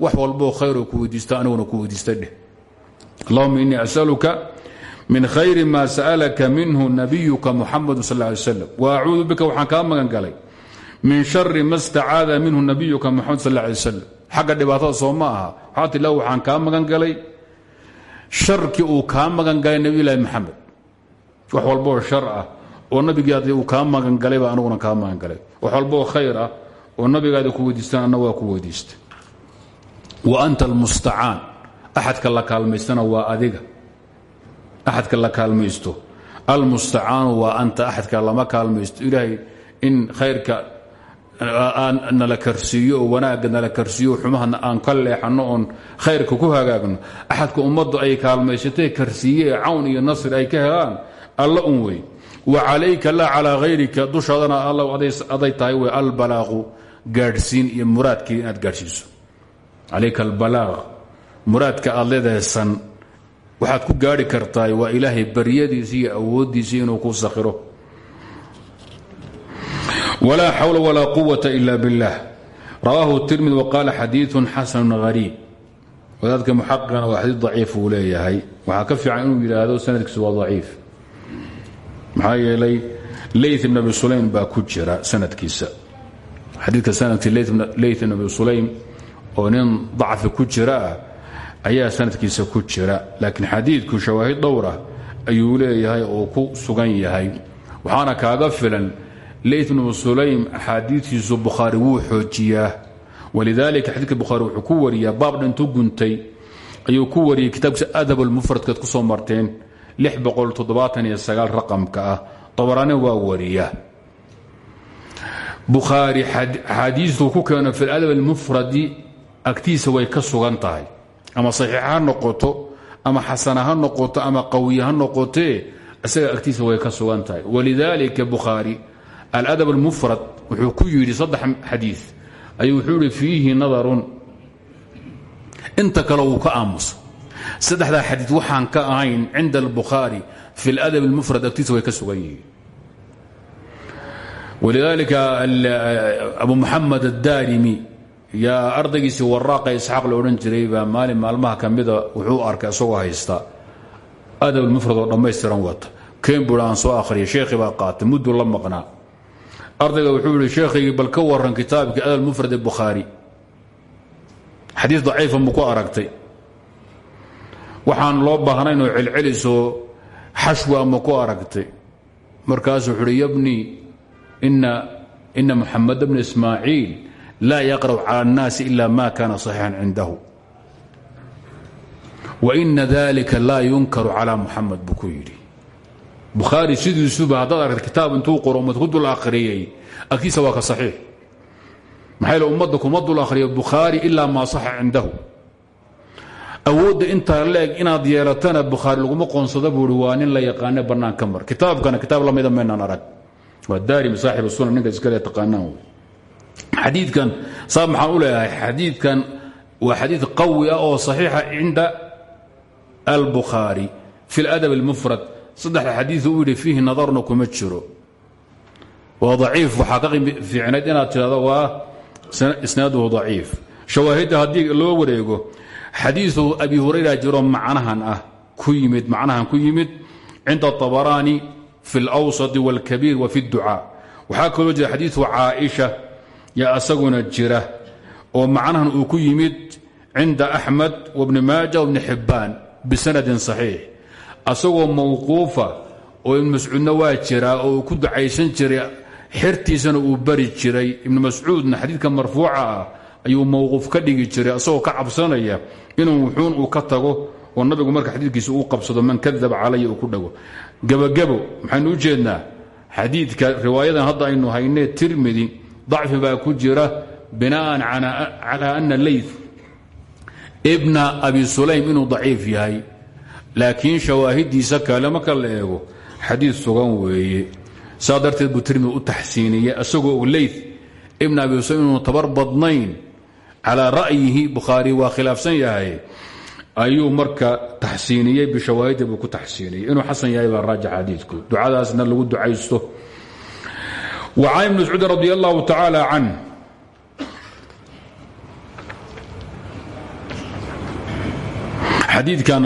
wax walboo khayroo ku weydiista aniguna ku weydiista dheh. Allahuma asaluka min khayri ma sa'alaka minhu nabiyuka muxamadu sal ly slam wa acuudu bika waxaan kaa magan galay. Min shari ma minhu nabiyuka muxamed sal lay slam xagga dhibaatada soo ma ti waxaan kaa magan galay. Sharkii uu kaa magan galay nabiyulahi maxamed wax walboo shar ah oo nabigaadi uu kaa magan galayba aniguna kaa magan galay wax walboo khayr ah oo nabigaadi ku weydiistaan waa ku weydiistay. Wa anta almustacaan axadka la kaalmaystana waa adiga. Axadka la kaalmaysto. Almustacaanu waa anta. Axadka lama kaalmaysto. Ilaahay in khayrka nala karsiiyo oo wanaagga nala karsiiyo xumahana aan ka leexanno oon khayrka ku hagaagno. Axadka ummaddu ay kaalmaysatay karsiiye cawn iyo nasri ay ka helaan alla un wey wa calayka laa calaa hayrika dushaadana alla aday tahay wey albalaaqu gaadhsiin iyo muraadkii inaad gaadhsiiso. Calayka albalaaq muraadka aad leedahay san waxaad ku gaari kartaay waa ilaahay baryadiisi iyo awooddiisii inuu ku sakhiro. Wlaa xawla wlaa quwata ila biاllah rawaahu tirmidi waqaala xadiiثu xasanu hariib wadaadka muxaqiqana waa xadiid daciif uu leeyahay. Waxaa ka fiican inuu yidhaahdo sanadkiisu waa daciif maxaa yeelay ley bn abi sulaym baa ku jira sanadkiisa. Xadiidka sannadkii ley bn abi sulaym oo nin dacfi ku jira ah ayaa sanadkiisa ku jira laakiin xadiidku shawaahid dhowra ayuu leeyahay oo ku sugan yahay. Waxaana kaaga filan ley bnu sulaym axaadiiiisu bukhaari wuu xoojiyaa. Walidaalika xadiidka bukhaari wuxuu ku wariyaa baab dhintu guntay ayuu ku wariyey kitaabkiisa adab almufradkaad ku soo marteen raqamka ah abaraani waa wariya. Bukhaari axaadiistu ku keeno fi adab almufradi agtiisa way ka ama saxiixa noqoto ama xasana noqoto ama qawiye ha noqotee isaga way ka sugan tahay. Walidaalika bukhaari aladab almufrad wuxuu ku yidhi saddex xadii ayuu wuxuu ihi nadarun. Inta kale ka aamusa saddexdaa xadiid waxaan ka ahayn cinda albukhaari fi اladab اlmufrad agtiisa way ka sugan yihiin. Walidaalika abu muxamed addaarimi yaa ardaygiisii waraaqa isxaaq la odhan jiray baa maalin maalmaha ka mida wuxuu arkay isagoo haysta adab almufrad oo dhammaystiran wata. Kembur aan soo akhriya sheekhii baa qaatay mudduu la maqnaa. Ardayga wuxuu yihi sheekhaygii bal ka waran kitaabkii adab mufrad ee bukhaari. Xadiis daciifa mu ku aragtay waxaan loo baahnayn oo celcelisoo xashwa ma ku aragtay. Wuxuu uhi yabni ina muxamad bna ismaaciil laa yaqra'u cala annaasi ila ma kana saxiixan cindahu. Waina dalika laa yunkaru calaa muxamed buu ku yidhi. Bukhaari sidiisuba haddaad aragta kitaab intuu qoro mad ku dul ka saxiix. Maxaa yle ummadda kuma dul akhriyo bukhaari ilaa maa saxa cindahu awoodda intaa la-eg inaad yeelatana bukhaari laguma qoonsado buui waa nin la yaqaane bannaan ka mar kitaabkana kitaab lamida maynaan arag. Waa daarimi saaxib sunan ninka iskale taqaanaan wey xadiidkan saa maxaan u leeyahay xadiidkan waa qawi ah oo saxiixa cinda albukhaari fi اladab اlmufrad saddexda xadiiu u yidhi fiihi nadarna kuma jiro. Waa daciif waxaa ka fiicnayd inaad tidhahdo waa isnaaduhu daciif. Shawaahidda haddii loo wareego xadiiu abi hurayra jiro macnahan ah ku yimid macnahan ku yimid cinda طabaraani fi اlأwsaط wاlkabiir wa fi اdducaa waxaa kaloo jira xadiiu caaئisha yaa asaguna jira oo macnahan uu ku yimid cinda axmed wbni maaja wbni xibbaan bisanadin صaxiix asagoo mawquufa oo ibn mascuudna waa jiraa oo uu ku ducaysan jiray xertiisana uu bari jiray ibnu mascuudna xadiidka marfuuca ah ayuu mawquuf ka dhigi jiray asagoo ka cabsanaya inuu wuxuun uu ka tago oo nabigu marka xadiidkiisa uu qabsado man kadaba calaya uu ku dhago. Gebagabo maxaynu u jeednaa xadiidka riwaayadan hadda aynu haynee tirmidi dacfi baa ku jira bina'an calaa ana leyt ibna abi sulaym inuu daciif yahay. Laakiin shawaahidiisa kale marka la eego sugan weeye. Saa darteed buu u taxsiiniyey asagoo og leyt ibn abi sulaym inuu tabar badnayn calaa ra'yihi bukhaari waa khilaafsan yahay. Ayuu marka taxsiiniyey bishawaahidda buu ku taxsiiniyey inuu xasan yahay baa raajix xadiidku. Ducadaasna lagu ducaysto. Wa can ibni mascuudin radi allahu tacaala can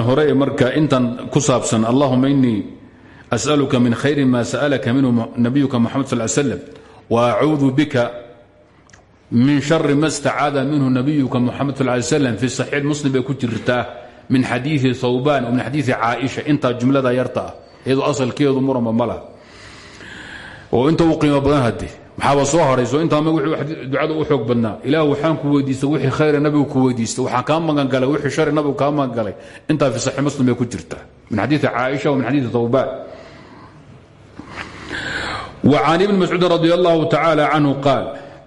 hore marka intan ku saabsan allahuma inii as'aluka min khayri ma sa'alaka minhu nabiyuka moxamed sal slam wa acuudu bika min shari ma stacaada minhu nabiyuka muxamed sal ly slm fi saxiix muslim bay ku jirtaa min xadiidi hawbaan o min xadiidi caaisha. Intaa jumlada yarta ah iyadoo asalkeedu murama ma laha. Inta u badan hadde waxaaba soo harayso intaama ducada u xoog badnaa. Ilaah waxaan ku weydiista wixii khayra nabigu ku weydiista waxaan kaa magangalay wixii shari nabigu kaa magangalay intaa fi saxiix muslim bay ku jirtaa min xadiidi caaisha wa min xadiidi hawbaan wa can ibni mascuudin radi allahu tacaala canhu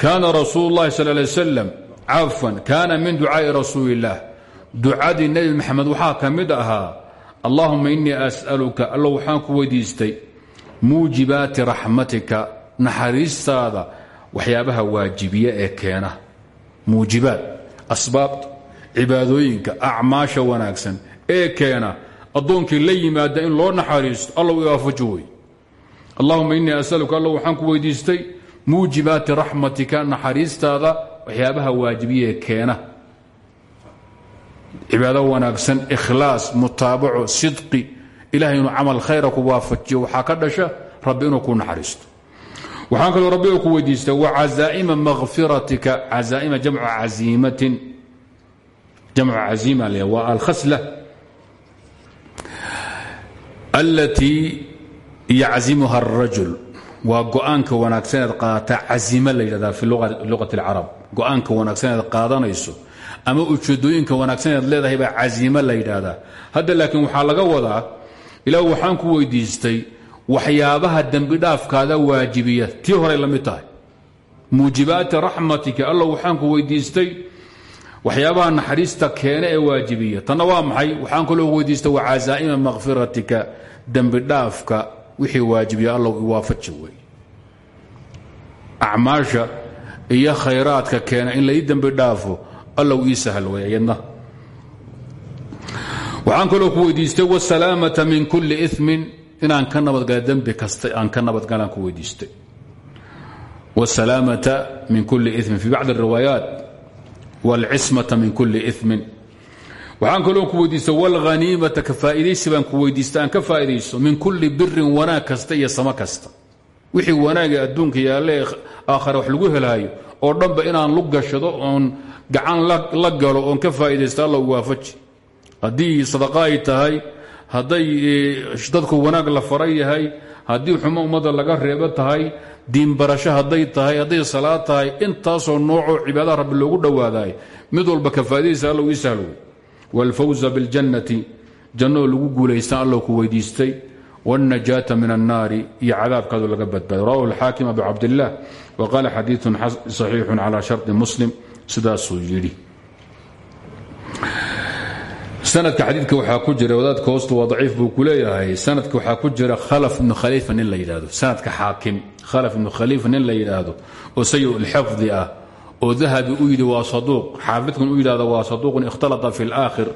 kaana rasuul lahi sal lay slam cafan kaana min ducaai rasuuli illaah ducadii nebi maxamed waxaa ka mid ahaa allahuma innii as'aluka allo waxaan ku weydiistay muujibaati raxmatika naxariistaada waxyaabaha waajibiya ee keena. Muujibaad asbaabta cibaadooyinka acmaasha wanaagsan ee keena. Addoonkii la yimaada in loo naxariisto alla iwaafajo wey muujibaati raxmatika naxariistaada waxyaabaha waajibiyae keena. Cibaado wanaagsan ikhlaas mutaabaco sidqi. Ilahay inuu camal khayra ku waafajiyo waxaa ka dhasha rabbi inuu ku naxariisto. Waxaan kaloo rabbiga ku weydiistay wacazaa'ima makfiratika cazaa'ima jamcu caiimatin jamcu caziima l waa alkhasla. Allatii yaczimuha الrajul waa go'aanka wanaagsan eed qaadataa cazimo la yidhahdaa fi luqati اlcarab go'aanka wanaagsan eed qaadanayso ama ujeedooyinka wanaagsan eed leedahay baa cazimo la hadda laakiin waxaa laga wadaa ilaah waxaan ku weydiistay waxyaabaha dembi dhaafkaada waajibiya tii horay la mid tahay. Muujibaati waxaan ku weydiistay waxyaabaha naxariista keene ee waajibiya tanna waa maxay? Waxaan kaloo weydiistay wacazaa'ima makfiratika dembi dhaafka wixii waajibiya alla iwaafaji wey acmaasha iyo khayraadka keena in lai dembi dhaafo allow ii sahal way iyadna waxaan kaloo ku weydiistay wsalaamata min kulli imin inaan ka nabadgala dembi kasta aan ka nabadgalaan ku weydiistay. Wsalaamata min kulli imin fi bacd اriwaayaat wاlcismata min kulli imin waxaan kaloo ku weydiistay wاlhaniimata ka faa'iidaysi baan ku weydiistay aan ka faa'idaysto min kulli birin wanaag kasta iyo samo kasta. Wixii wanaaga adduunka yaalle aakhare wax lagu helaayo oo dhanba inaan lu gashado oon gacan la galo oon ka faa'idaysto alla waafaji. Haddii sadaqa ay tahay hadday dadku wanaag la faran yahay haddii xumo ummadda laga reebo tahay diinbarasho hadday tahay hadday salaad tahay intaasoo noocoo cibaadaha rabbi loogu dhowaaday mid walba ka faa'idaysa ii sahlow wاlfawza biاljannati jannoo lagu guulaysta allow ku weydiistay wاlnajaata min الnaari iyo cadaabkaadu laga badbaaday rawahu اlxaakim abu cabdilah wa qaala xadiiثu صaxiixu calى sharطi muslim sidaasuu yidhi sanadka xadiidka waxaa ku jira wadaadka hoostu waa daciif buu ku leeyahay sanadka waxaa ku jira khalaf ibnu khaliifa nin la yidhaahdo sanadka xaakim khalaf ibnu khaliifa nin la yidhaahdo oo sayi lxifdi ah oo dahabi u yidhi waa saduuq. Xaafidkan u yidhahda waa saduuqun ikhtalata fi اlaakhir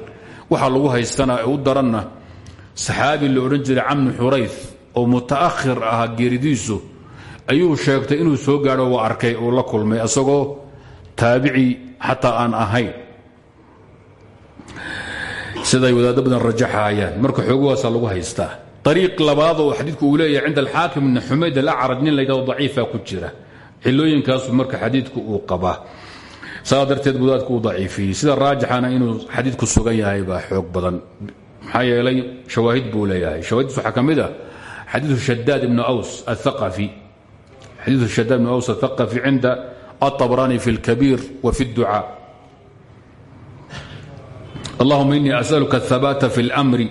waxaa lagu haystana u daranna saxaabi la odhan jiray camni xurayf oo muta'ahir ahaa geeridiisu ayuu sheegtay inuu soo gaadho waa arkay uu la kulmay isagoo taabici xataa aan ahayn. Siday wadaaddo badan rajaxayaan marka xoogahaasaa lagu haystaa. Ariiq labaad oo xadiidku uu leeyahay cinda alxaakim ibni xumayd alacraj nin laydhado daciifa ku jira xilooyinkaasu marka xadiidku uu qabaa saa darteed wadaadku uu daciifiyey sida raajixana inuu xadiidku sugan yahay baa xoog badan maxaa yeelay shawaahid buu leeyahay shawaahiddiis waxaa ka mid ah xadiiu shadaad ibnu aws aaqafi xadiiu shadaad ibnu aws athaqafi cinda aلطabrani fi اlkabiir wa fi اdducaa allahuma inii asaluka ahabaata fi اlmri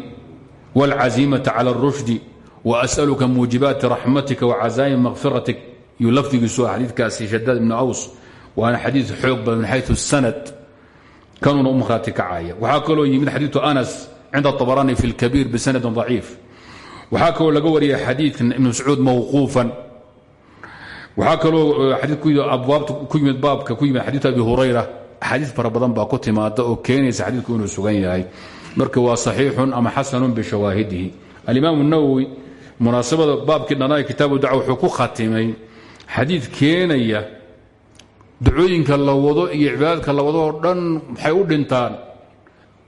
wاlcaziimata clى اlrushdi waasأaluka muujibaati raxmatika wacazaa'im makfiratik yuu lafdigiisu xadiidkaasi shadaad ibnu aws waana xadiid xoog badan min xayu sanad kanuuna u marhaati kacaya waxaa kaloo yimid xadiiu anas cinda abrani fi اlkabiir bisanadin ضaciif waxaa kaloo laga wariyay xadiidka ibn mascuud mawquufan. Waxaa kaloo abwaabta ku yimid baabka ku yimid xadiiu abi hurayra. Axaadiis fara badan baa ku timaada oo keenaysa xadiidku inuu sugan yahay. Marka waa saxiixun ama xasanun bishawaahidihi alimaam nawowi munaasabada baabkii dhanaa kitaabu daca wuxuu ku khatimay xadiid keenaya ducooyinka la wado iyo cibaadadka la wado oo dhan maxay u dhintaan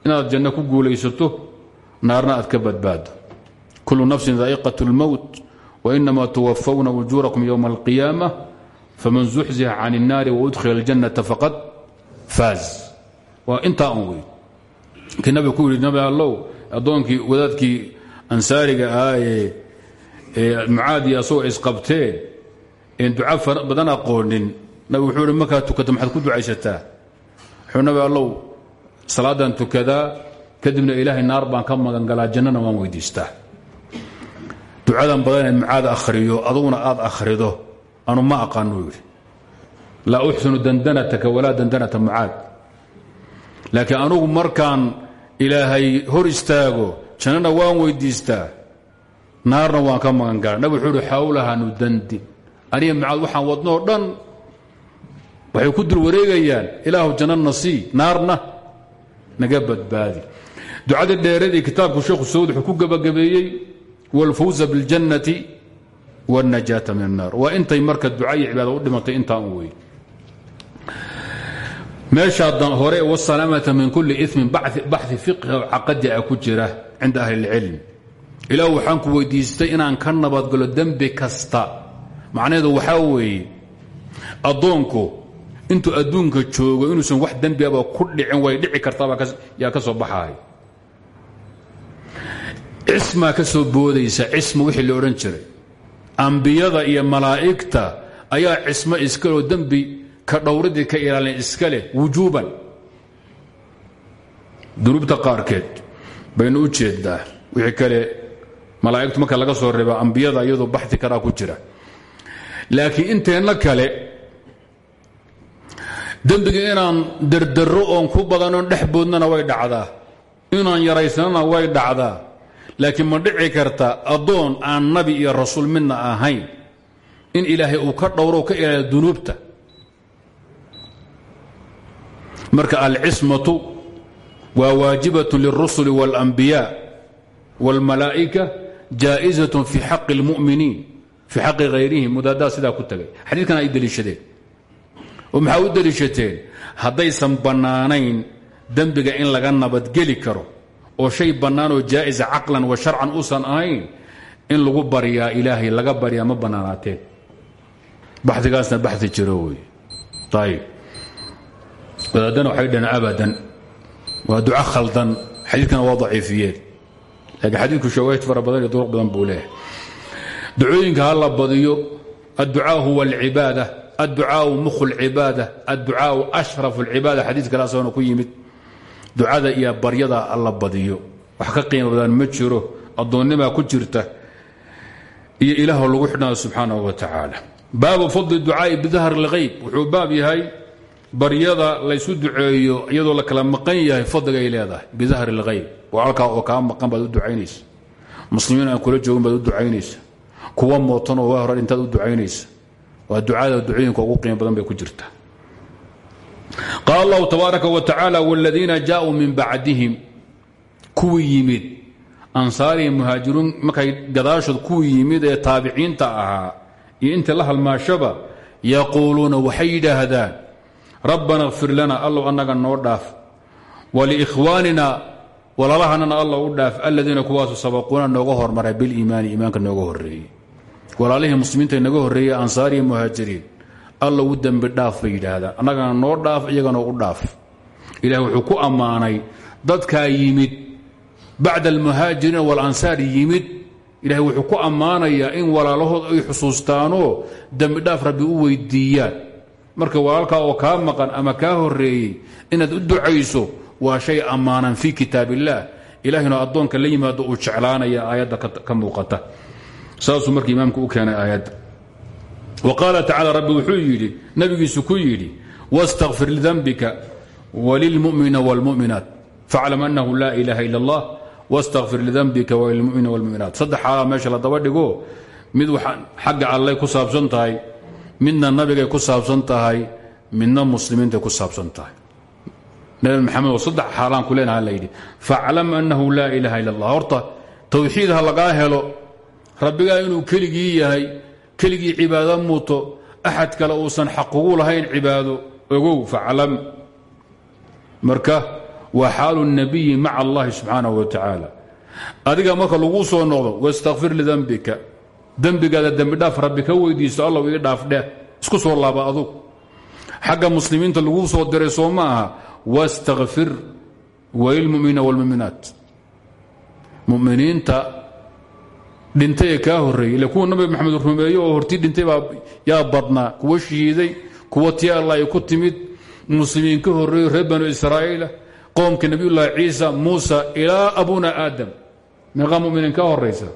inaad janno ku guulaysato naarna aad ka badbaado kulu nafsin daa'iqat اlmowt wainama tuwafawna ujuurakum ywma اlqiyaama faman zuxziha can الnaari waudkhila اljannata faqad faaz waa intaa un wey kii nabiga ku yidhi nabi allow addoonkii wadaadkii ansaariga ah ee mucaadi asagoo isqabteen een duca badan aqoonin nabi wuxuu hi markaad tukato maxaad ku ducaysataa? Wuxuu nabi allow salaaddaan tukadaa kadibna ilaahay naar baan ka magangalaa jannana waan weydiistaa. Ducadan badan in mucaad akhriyo aduguna aad akhrido anu ma aqaanuu yidhi. Laa dandanataka walaa dandanata mucaad laakiin anugu markaan ilaahay hor istaago jannana waan weydiistaa naarna waan ka magangalaa nabig wuxuu uhi xawlaha nudandin aniga mucaad waxaan wadnoo dhan waxay ku dul wareegayaan ilaahu jannana sii naarna naga badbaadi ducada dheeradii kitaabku sheekhu sawd wuxuu ku gebagabeeyey wاlfawza biاljannati wاlnajaata min الnaar waa intay marka duca iyo cibaada u dhimatay intaa un wey meeshaa hore wsalaamata min kuli imin baxi fiqhi oo caqadi ah ku jira cinda ahli اlcilm ilaah waxaan ku weydiistay inaan ka nabadgalo dembi kasta macnaheedu waxaa weeye addoonku intuu adduunka joogo inuusan wax dembiaba ku dhicin way dhici kartaayaa ka soo baxaay. Cismaa ka soo boodaysa cisma wixii la odhan jiray. Ambiyada iyo malaa'igta ayaa cismo iskaloo dembi ka dhowridii ka ilaalin iska leh wujuuban. Dunuubta qaarkeed baynu u jeedaa wixii kale malaa'igtu marka laga soo reeba ambiyada iyadoo baxi karaa ku jira laakiin inteenna kale dembiga inaan derdero oon ku badanoon dhex boodnana way dhacdaa inaan yaraysanana way dhacdaa laakiin ma dhici karta addoon aan nabi iyo rasuul midna ahayn in ilaahay uu ka dhowro ka ilaaliyo dunuubta marka alcismatu waa waajibaة lلrusul واlأnbiya واlmalaa'ika jaaئizaة fi xaqi اlmuminiin fii xaqi hayrihim mudaadaad sidaa ku tagay xadiidkan ay deliishadeen oo maxaa u deliishateen haddaysan bannaanayn dembiga in laga nabadgeli karo oo shay bannaan oo jaa'isa caqlan wa sharcan uusan ahayn in lagu baryaa ilaahay laga baryaa ma bannaanaateen baxigaasna baxi jiro wey ayb wadaadana waxay dhaheen abadan waa duco khaldan xadiidkana waa daciifiyeen laakiin xadiidku shawaahid fara badan iyo duruq badan buu leeyahay ducooyinka ha la badiyo adducaa huwa alcibaada adducaau mukhu lcibaada adducaau ashrafu lcibaada xadiis kale asagona ku yimid. Ducada iyo baryada alla badiyo. Wax ka qiimo badan ma jiro addoonnimaa ku jirta iyo ilaah lagu xidhnaado subxaanahu wa tacaala. Baabu fadli ducaai bidahar lghayb wuxuu baab yahay baryada laysu duceeyo iyadoo la kala maqan yahay fadliga ay leedahay bidahri lghayb oo halkaa oo kaa maqan baad u ducaynaysa muslimiin aan kula joogin baad u kuwa mootan oo waa hore intaad u ducaynaysa waa ducada ducooyinka ugu qiimo badan bay ku jirta. Qaal allahu tabaaraka wa tacaala wladiina jaauu min bacdihim. Kuwii yimid ansaarihi muhaajiruun markay gadaashood kuwii yimid ee taabiciinta ahaa iyo intii la halmaashaba yaquuluuna waxay yidhaahdaan rabbana kfir lana allow annaga noo dhaaf. Waliikhwaanina walaalahanana alla u dhaaf aladiina kuwaasu sabaquuna nooga hormaray biliimaani iimaanka nooga horeeyey walaalihii muslimiinta naga horreeyey ansaariya muhaajiriin alla u dembi dhaaf bay yidhaahdaan annagana noo dhaaf iyagana u dhaaf. Ilaah wuxuu ku ammaanay dadkaa yimid. Bacda almuhaajiriina walansaar yimid. Ilahay wuxuu ku ammaanayaa in walaalahood ay xusuustaanoo dembi dhaaf rabbi u weydiiyaan. Marka walaalkaa oo kaa maqan ama kaa horreeyey inaad u ducayso waa shay ammaanan fii kitaab illaah ilaahayna addoonka la yimaado uu jeclaanaya aayadda ka muuqata saasuu marka imaamku u keenay aayadda wa qaala tacala rabbi wuxuu yidhi nabigiisu ku yidhi wاstakfir lidambika walilmumina wاlmuminaat faclam annahu laa ilaaha ila اllah wاstakfir lidambika walilmumina wاlmuminaat saddex xaalaa meesha la daba dhigo mid xagga allay ku saabsan tahay midna nabigay ku saabsan tahay midna muslimiintay ku saabsan tahay nabi maxamed oo saddex xaalaan ku leenaha la yidhi faclam annahu laa ilaaha ila اllah horta towxiid ha lagaa helo rabbigaa inuu keligii yahay keligii cibaado muto axad kale uusan xaqugu lahayn cibaado ogow faclam marka waa xaalu nabiyi maca allahi subxaanahu wa tacaala adiga marka lagu soo noqdo wastakfir lidembika dembigaada dembidhaaf rabbi ka weydiisto allow ii dhaafdheh isku soo laaba adug. Xagga muslimiinta laguu soo diray soo ma aha wastakfir walilmuminiina wlmuminaat muminiinta dhintay ee kaa horreeyey ile kuwa nabi maxamed rumeeye oo dhintay baa yaa badnaa. Kuwa shiiday kuwa tii alla ku timid muslimiin ka horreeyo reer banu israa'iila qoomka nebiyullaahi ciisa muusa ilaa abuna aadam. Meeqaa muminiin ka horaysa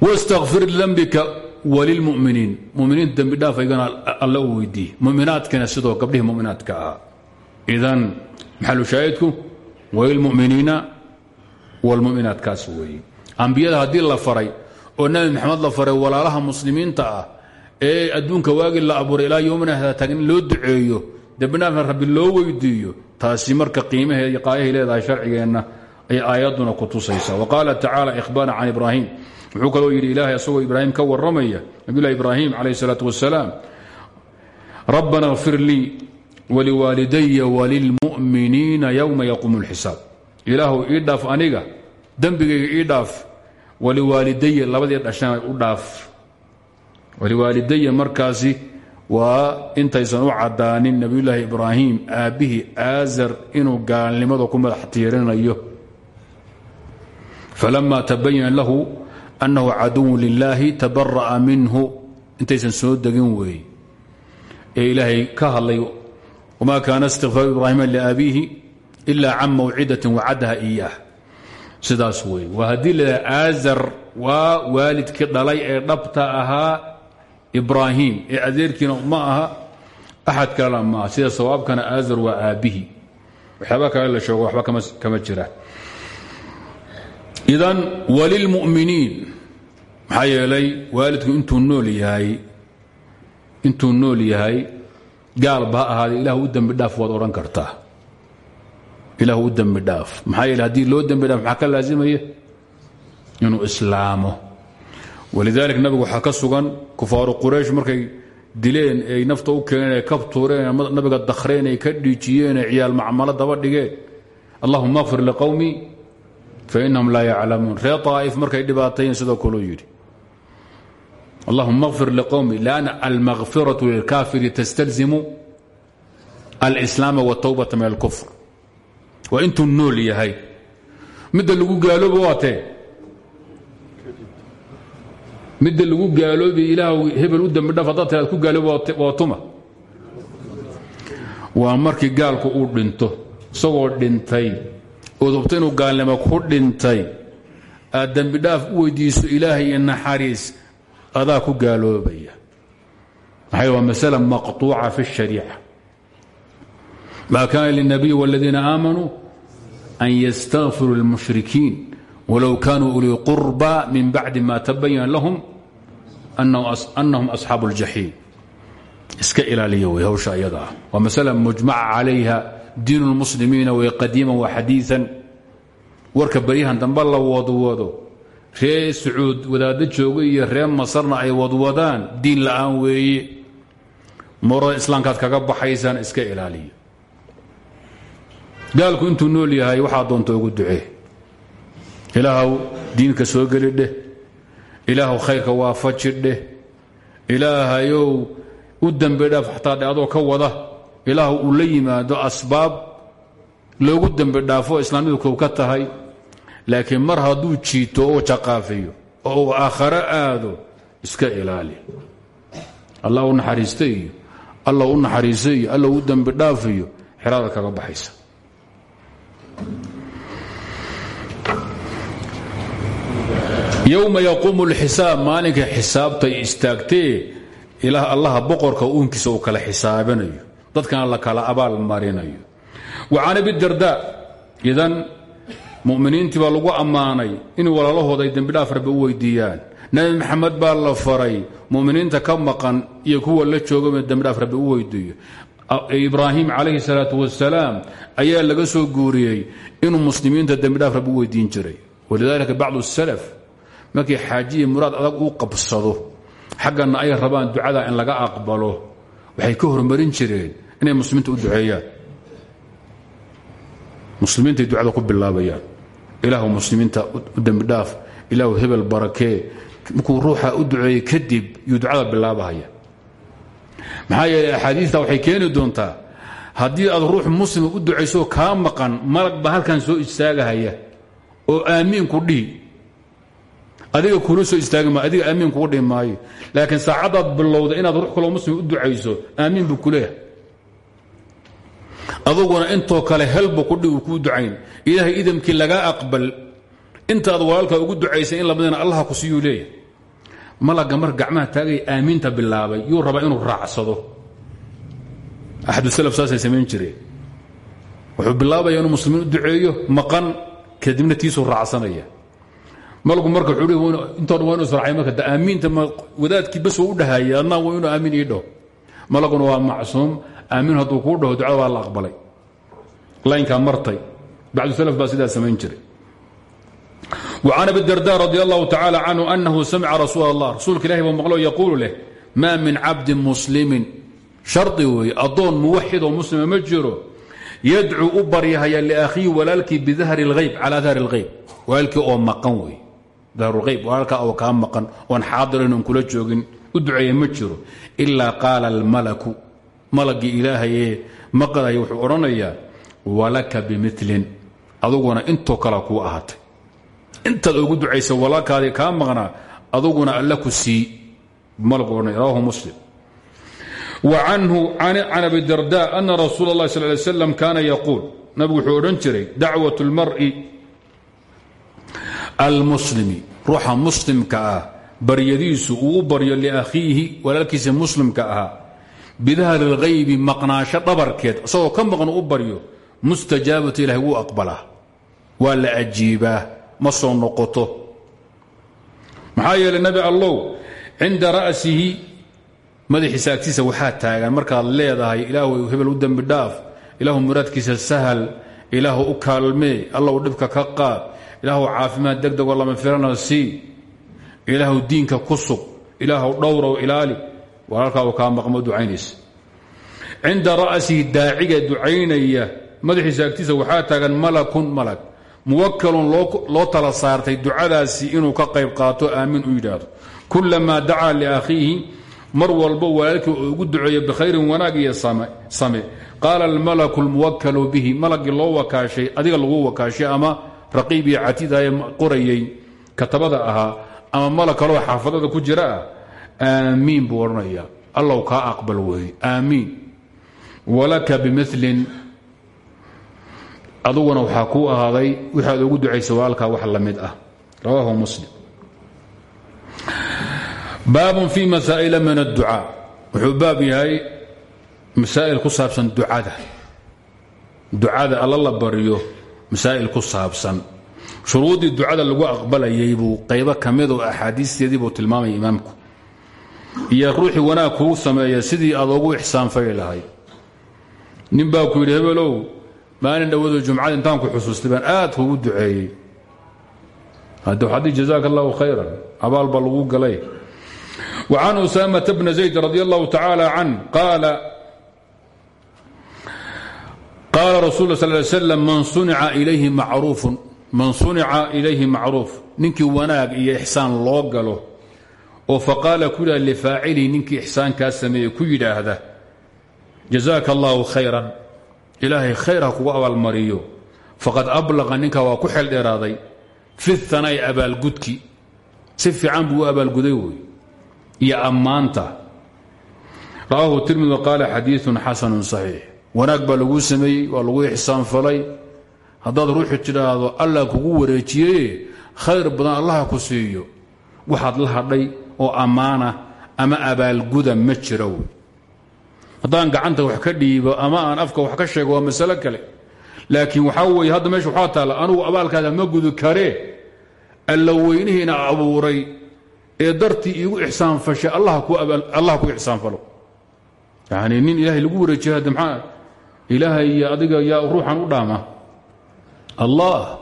wastakfir lidambika walilmuminiin muminiinta dembi dhaaf aygana alla u weydiiye muminaadkana sidoo gabdhihii muminaadka ahaa idan maxalu shaahidku walilmuminiina wlmuminaat kaas weeye ambiyada haddii la faray oo nabi maxamed la faray walaalaha muslimiinta ah ee adduunka waagii la abuuray ilaa yomina in loo duceeyo dembinaafna rabbi loo weydiiyo taasi marka qiimaheed iyo qaayahay leedahay sharcigeenna ay aayadduna ku tusaysaa. Wa qaala tacaala ikhbaana ibraahim. Wuxuu kaloo yidhi ilaahay asagoo ibraahim ka warramaya nabiyulahi ibraahim calayh isalaatu wasalaam rabbana kfir lii waliwaalidaya walilmu'miniina yowma yaquumu lxisaab ilaahu ii aniga dembigayga ii waliwaalidaya labadii dhashana u dhaaf. Waliwaalidaya markaasi waa intaysan u caddaanin nebiyulaahi ibraahim aabbihii aazar inuu gaalnimada ku madax tiirinayo. Falama tabayana lahu annahu caduwun lilaahi tabara'a minhu. Intaysan soo degin weeye ee ilaahay ka hadlay wma kaana istikfaaru ibraahima liabiihi ila can mawcidatin wacadaha iyaah sidaas wey waa haddii laha aazar waa waalidkii dhalay ee dhabta ahaa ibraahim ee adeerkiina ma aha axad kalena ma sida sawaabkana aazar waa aabbihi waxyaaba kale la sheego waxba kama jiraan idan walilmuminiin maxaa yeelay waalidku intuu nool yahay intuu nool yahay gaalba ha ahaadee ilah u dembi dhaaf waad odhan kartaa ilaah u dembi dhaaf. Maxaa yeele haddii loo dembi dhaaf maxaa ka laasimaya inuu islaamo. Walidaalika nabigu waxaa ka sugan kufaaru quraysh markay dileen ay nafta u keeneen ay kabtuureen nabiga dakhreen ay ka dhiijiyeen ciyaal macmalo daba dhigeen. Allahuma akfir liqowmi fa innahum laa yaclamuun. Reer daa'if markay dhibaatayen sidoo kaleu yidhi allahuma akfir liqowmi lan almakfiratu lilkaafiri tastalzimu alislaama wاtawbata min alkufr waa intuu nool yahay midda lagu gaalooba waa tee midda lagu gaaloobi ilaah hebel u dambi dhaf haddaad tiraad ku gaalooba waa tuma waa markii gaalku uu dhinto isagoo dhintay ood hubta inuu gaalnimo ku dhintay aad dembi dhaaf u weydiiso ilaahay iyo naxariis adaa ku gaaloobaya maxay waa masala maqطuuca fi الشhariica ma kaana lلnabiy wاladiina aamanuu an ystagfiruu lilmushrikiin walow kaanuu ulii qurba min bacdi ma tabayan lahum anahum asxaabu اljaxiim iska ilaaliya wey hawsha ayada ah waa masala mujmaca calayha diin اlmuslimiina way qadiima wa xadiiثan warka baryahan dambe la wadwado ree sacuud wadaaddo jooga iyo ree masarna ay wadwadaan diin la'aan weeye morada islaamkaad kaga baxaysaan iska ilaaliya gaalku intuu nool yahay waxaa doonta ugu ducee ilaahuw diinka soo geli dheh. Khayrka waafaji dheh. Ilaahayow u dembi dhaaf xataa adoo ka wada. Ilaahu uu la yimaado asbaab loogu dembi dhaafo islaamnidu kow ka tahay. Laakiin mar hadduu jiito oo jaqaafiyo oo uu aado iska ilaali. Allah u naxariista iyo allah u naxariisa dhaafiyo xeraada kaga baxaysa yowma yaquumu lxisaab maalinka xisaabtay istaagtee ilaah allaha boqorka uunkiisa uu kala xisaabinayo dadkana la kala abaal marinayo. Wa can abidarda idan muminiintii baa lagu ammaanay in walaalahooda ay dembidhaaf rabbi u weydiiyaan. Nabi maxamed baa la faray muminiinta ka maqan iyo kuwa la jooga dembidhaaf rabbi u weydiiyo. Ibraahim calayhi salaatu wasalaam ayaa laga soo guuriyey inuu muslimiinta dembidhaaf rabbi u weydiin jiray. Walidaalika bacdu salaf markii xaajiyi muraad adag uu qabsado xaggana ay rabaan ducada in laga aqbalo. Waxay ka hormarin jireen inay muslimiinta u duceeyaan. Muslimiintay ducada ku bilaabayaan. Ilaahu muslimiinta u dembidhaaf ilaahu hebel barakee markuu ruuxa u duceeyey kadib yuu ducada bilaabahaya. Maxaa yeeley waxay keeni doontaa haddii aad ruux muslima u ducayso kaa maqan malag ba halkan soo istaagahaya oo aamiin ku dhihi adiga kula soo istaagi maayo adiga aamiin kugu dhihi maayo. Laakiin bilowda inaad ruux kaloo muslim u ducayso aamiin buu ku leeyahay. Aduguna kale helbu kudhi uu kuu ducayn. Ilaahay idamkii lagaa aqbal intaad walaalkaa ugu ducaysay in lamidana allah ku siyuu leeyahay. Malaga mar gacmaha taagay aamiinta bilaabay yuu rabaa inuu raacsado. Axadu salaf saasay samayn jireen. Wuxuu bilaabaya inuu muslimiin u duceeyo maqan kadibna tiisuu raacsanaya malgu marka intoo dhan waa inu israacay marka aaminta wadaadkii basoo u dhahaya waa inuu aamin ii dhaho waa macsuum aamin hadduu kuu dhaho ducada la aqbalay. Laynkaa martay. Bacdusalaf baa sidaa samayn jiray. Wa can abidarda radi allahu tacaala canhu anahu samica rasuula allah rasuulka ilahi baa maqlo yaquulu leh maa min cabdin muslimin. Shardi weeye addoon muwaxidoo muslima ma jiro yadcuu u baryahaya liakhiihi walaalkii bidahri اlghayb cala dahri اlghayb walaalkii oo maqan weeye wey dahrulhayb walaalkaa oo kaa maqan oon xaadirin oon kula joogin u duceeya ma jiro. Ilaa qaala almalaku malagii ilaahayee maqlaya wuxuu odhanayaa walaka bimilin aduguna intoo kala kuu ahaatay. Intaad ugu ducaysa walaalkaadii kaa maqnaa aduguna alla ku sii malgu odhanay rawahu muslim. Wa canhu can abi darda ana rasuula اllahi sal lay slam kaana yaquul nabigu wuxuu odhan jiray dacwat اlmari almuslimi. Ruuxa muslimka ah baryadiisu uu u baryo liakhiihi walaalkiisa muslimka ahaa bidahri اlghaybi maqnaasho dhabarkeed isagoo ka maqan u baryo mustajaabatu ilahi wuu aqbalaa waa la ajiibaa ma soo noqoto. Maxaa yeelay nabi allow cinda ra'sihi madaxiisa waxaa taagan. Markaad leedahay ilaahu hebel u dembi dhaaf ilaahu muraadkiisa sahal ilaahu u kaalmee allow dhibka ka qaad ilaahu caafimaad degdegoo lama filana sii. Ilaahu diinka ku sug ilaahu dhowrow ilaali. Walaalkaa uu kaa maqmo ducaynaysa cinda ra'sihi daaciga ducaynaya madaxiisa agtiisa waxaa taagan malakun malag muwakalun loo tala saartay ducadaasi inuu ka qayb qaato aamin u yidhaahdo. Kulamaa dacaa liakhiihi mar walbo walaalkii uu ugu duceeyo bikhayrin wanaag iyo same qaala almalaku lmuwakalu bihi malagii loo wakaashay adiga lagu wakaashay ama raqiib iyo catiidaye qorayay katabada ahaa ama malag kaloo xaafadada ku jira ah aamiin buu odhanaya allow kaa aqbal weeye aamiin. Walaka bimilin aduguna waxaa kuu ahaaday wixaad ugu ducaysa walaalkaa wax la ah. Rawaahu muslim. Baabun fi masaa'ila min adducaa. Wuxuu baab yahay masaa'il ku saabsan ducada. Ducada masaa'il ku saabsan. Shuruuddii ducada lagu aqbalayay buu qaybo ka midoo ah axaadiisteedii buu tilmaamaya imaamku. Iyo ruuxii wanaag ku sameeya sidii aad ugu ixsaanfari lahayd. Nin ku yidhi hebelow maalin dhowado jumcada intaan ku xusuustay baan aad kuugu duceeyey. Haddii jazaaka allahu khayran abaal baa lagu galay. Wa can usaamata bna zayd radi allahu tacaala can qaala qaala rasul sal slm man sunica ilayhi macruuf ninkii wanaag iyo ixsaan loo galo oo faqaala ku yidha lifaacilihi ninkii ixsaankaa sameeye ku yidhaahda jazaaka allaahu khayran ilaahay khayr ha kugu abaalmariyo faqad ablaqa ninkaa waa ku xeel dheeraaday fi hanay abaalgudki si fiican buu u abaalguday wey iyo ammaanta ra'aahu tirmid qaala xadiiun xasanun saxiix wanaag baa laguu sameeyey waa lagu ixsaanfalay haddaad ruuxu tidhaahdo allah kugu wareejiyeye khayr badan allaha ku siiyo. Waxaad la hadhay oo ammaana ama abaalguda ma jira wey. Haddaan gacanta wax ka dhiibo ama aan afka wax ka sheego waa masalo kale. Laakiin waxaa weeye hadda meesha waxaa taalla anugu abaalkaada ma gudi karee alla weynihiina abuuray. Ee dartii iigu ixsaanfashay allah ku ixsaanfalo yani nin ilaahay lagu wareejiya hadde maxaa ilaahay iyo adiga yaa ruuxan u dhaama. Allah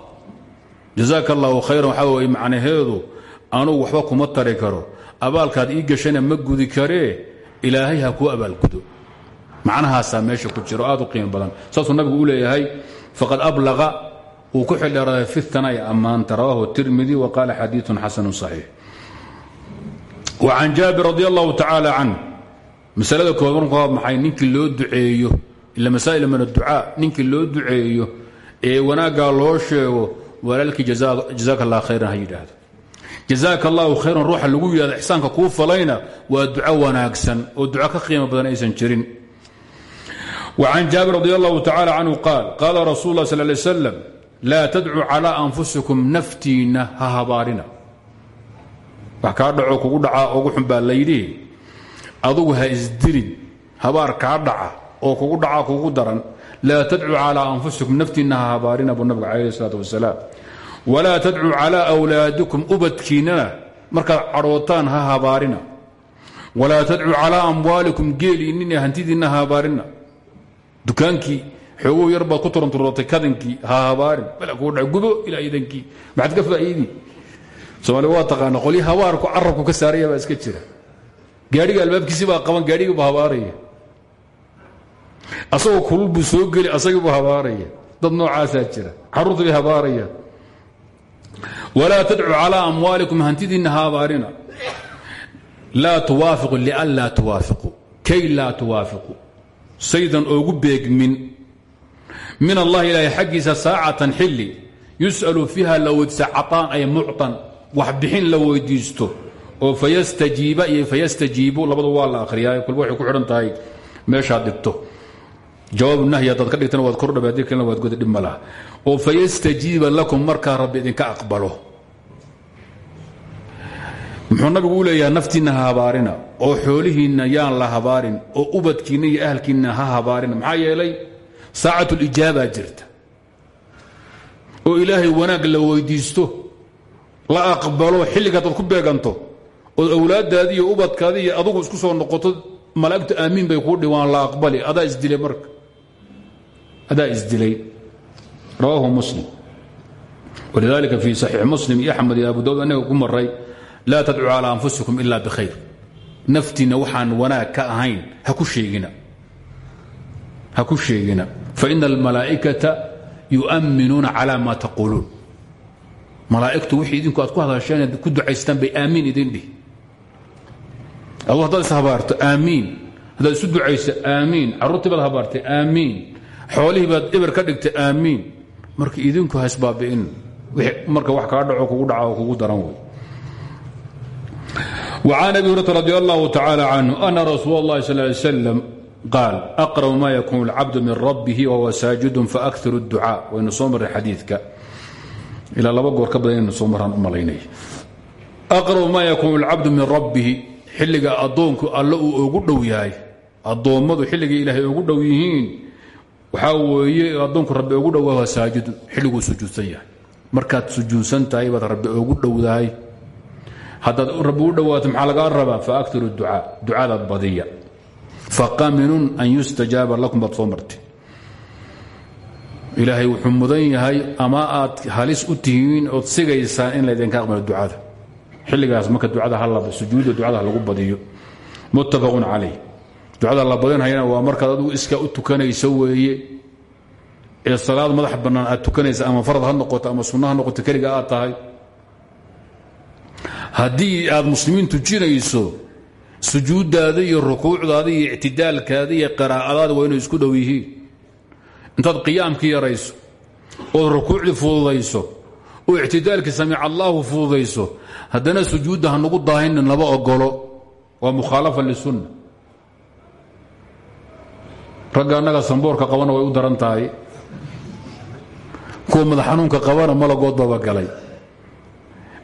jazaaka khayran waxaa weye macnaheedu anugu waxba kuma tari karo. Abaalkaad ii gashana ma gudi karee ilaahay ha kuu abaalgudo macnahaasaa meesha ku jiro aad u qiimo badan. Saasuu nabigu u leeyahay faqad ablaqa uu ku xildheeraaday fi thanaya ammaanta rawaahu tirmidi wa qaala xadiiun xasanu صaxiix وcan jaabir radi allahu tacaala can masalada kooban maxay ninkii loo duceeyo ila masaa'il min adducaa ninkii loo duceeyo ee wanaaggaa loo sheego walaalkii jazaaka allah khayran ha yidhaahdo jazaaka allahu khayran ruuxa lagu yidhahdo ixsaanka kuu falayna waa duco wanaagsan oo duco ka qiimo badan aysan jirin وcan jaabir radi allahu tacala canhu qaal qaala rasul اlah sal lay slam laa tadcuu calى anfusikum naftiinna ha habaarina wax kaa dhaco kugu dhacaa ugu xun baa layidhi adugu ha isdilin habaar kaa dhaca oo kugu dhaca kugu daran laa tadcuu calى anfusikum naftiinna ha habaarina buu nabiga calayh الsalaat wasalaam walaa tadcuu calى أwlaadikum ubadkiinnana markaad cadhootaan ha habaarina walaa tadcuu calى amwaalikum geeliinina hantidiinna ha habaarina dukaankii xooguu yar baad ku turanturootay kadankii ha habaarin bal kuu dha gubo ilaa idankii maxaad ka faa'iidi soomaali waa taqaana qolyi habaarku carabku ka saaraya baa iska jira gaadhiga albaabkiisi baa qaban gaadhigii buu habaaraya asagoo kululbuu soo geli asagiibuu habaaraya. Dad noocaasaa jira. Xaruurta bay habaarayaan. Walaa tadcu calaa amwaalikum hantidiinna ha abaarina laa tuwaafiqu lianlaa tuwaafiquu kay laa tuwaafiquu saydan oogu beegmin. Min allahi ilaahay xaggiisa saacatan xilli yus'alu fiiha la weydiisa caطaan ay mucطan wax bixin la weydiisto oo fayastajiiba iyo fayastajiibu labada waa la akhriyaa kulba waxay ku xidhan tahay meeshaad dhigto jawaab nahyi haddaad ka dhigtana waad kordhabe haddii kalena waad goda dhib oo fayastajiiba lakum markaa rabbi idinka aqbalo. Muxuu nabigu u leeyaha naftiinna ha habaarina oo xoolihiinna yaan la habaarin oo ubadkiinna iyo ahalkiinna ha habaarina. Maxaa yeelay saacatulijaabaa jirta. oo ilaahay wanaag la weydiisto la aqbalo xilligaadaad ku beeganto ood awlaaddaadii ubadkaadii iyo isku soo noqoto malaa'igtu aamiin bay kuu dhiwaan la aqbali adaa isdilay marka adaa isdilay rawaahu muslim walidalika fii saxiix muslim iyo axmed iyo abu dawud anaga ku maray laa tadcuu calaa anfusikum ila bikhayr naftiinna waxaan wanaag ka ahayn ha ku sheegina faina almalaa'ikata yu'minuuna cala ma taquuluun malaa'igtu wixii idinku aad ku hadasheen ku ducaystaan bay aamiin idin dhihi adu haddaad is habaarto aamiin haddaad isu ducayso aamiin carruurtii baad habaartay aamiin xoolihii baad eber ka dhigtay aamiin marka idinku hasbaabi'in marka wax kaa dhaco kugu dhaca oo kugu daran wey وعن أبي هريرة رضي الله تعالى عنه أن رسول الله صلى الله عليه وسلم قال أقرب ما يكون العبد من ربه وهو ساجد فأكثر الدعاء وإن صومر حديثك إلى لaba goor ka badan inu soo maraan u malaynaya أqرب ma yakuun الcabdu min rabbihi xilliga addoonku alle uu ugu dhow yahay addoommadu xilligay ilaahay ugu dhow yihiin waxaa weeye addoonku rabbi ugu dhowaa saajidu xilliguu sujuudsan yahay. Markaad sujuudsan tahay baad rabbi ugu dhowdahay haddaad rabbi u dhowaato maxaa lagaa rabaa? Faaktir الducaa ducadaad badiya faqaminun an yustajaaba lakum baad soo martay. Ilaahay wuxuu mudan yahay ama aad halis u tihiin ood sigaysaan in laydinka aqbalo ducada. Xilligaas marka ducada ha sujuuda ducada lagu badiyo. Muttafaqun calayh ducada la badinhayana waa markaad adigu iska u tukanayso weeye. Ee salaad madax bannaan aad tukanaysa ama farad ha noqoto ama sunno ha noqoto keliga aad tahay. Haddii aad muslimiin tujinayso sujuuddaada iyo rukuucdaada iyo ictidaalkaada iyo qiraa'adaada waa inay isku dhow yihiin. Intaad qiyaamkii yarayso ood rukuucdii fududayso oo ictidaalkii samic allaahu fududayso haddana sujuudda hanugu daahinin laba ogolo waa mukhaalafa lisunna ragga annaga samboorka qabana way u daran tahay. Kuwa madax xanuunka qabana malagood baaba galay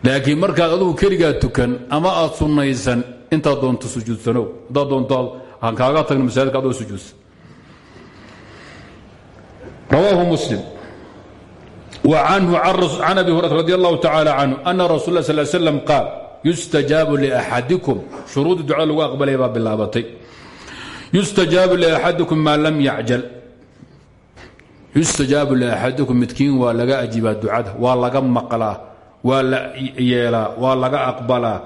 laakiin markaad adugu keligaa tukan ama aad sunnaysan intaad doonto sujuudsano haddaad doonto aan kaaga tagno masaajidka adoo sujuudsan rawaahu muslim. Wacanhu can abi hurayra radi allahu tacaala canhu ana rasul la sal slam qaal yustajaabu liaxadikum shuruudii ducada lagu aqbalaya baa bilaabatay yustajaabu laxadikum maa lam yacjal yustajaabu liaxadikum midkiin waa laga ajiibaa ducada waa laga maqlaa waa la yeelaa waa laga aqbalaa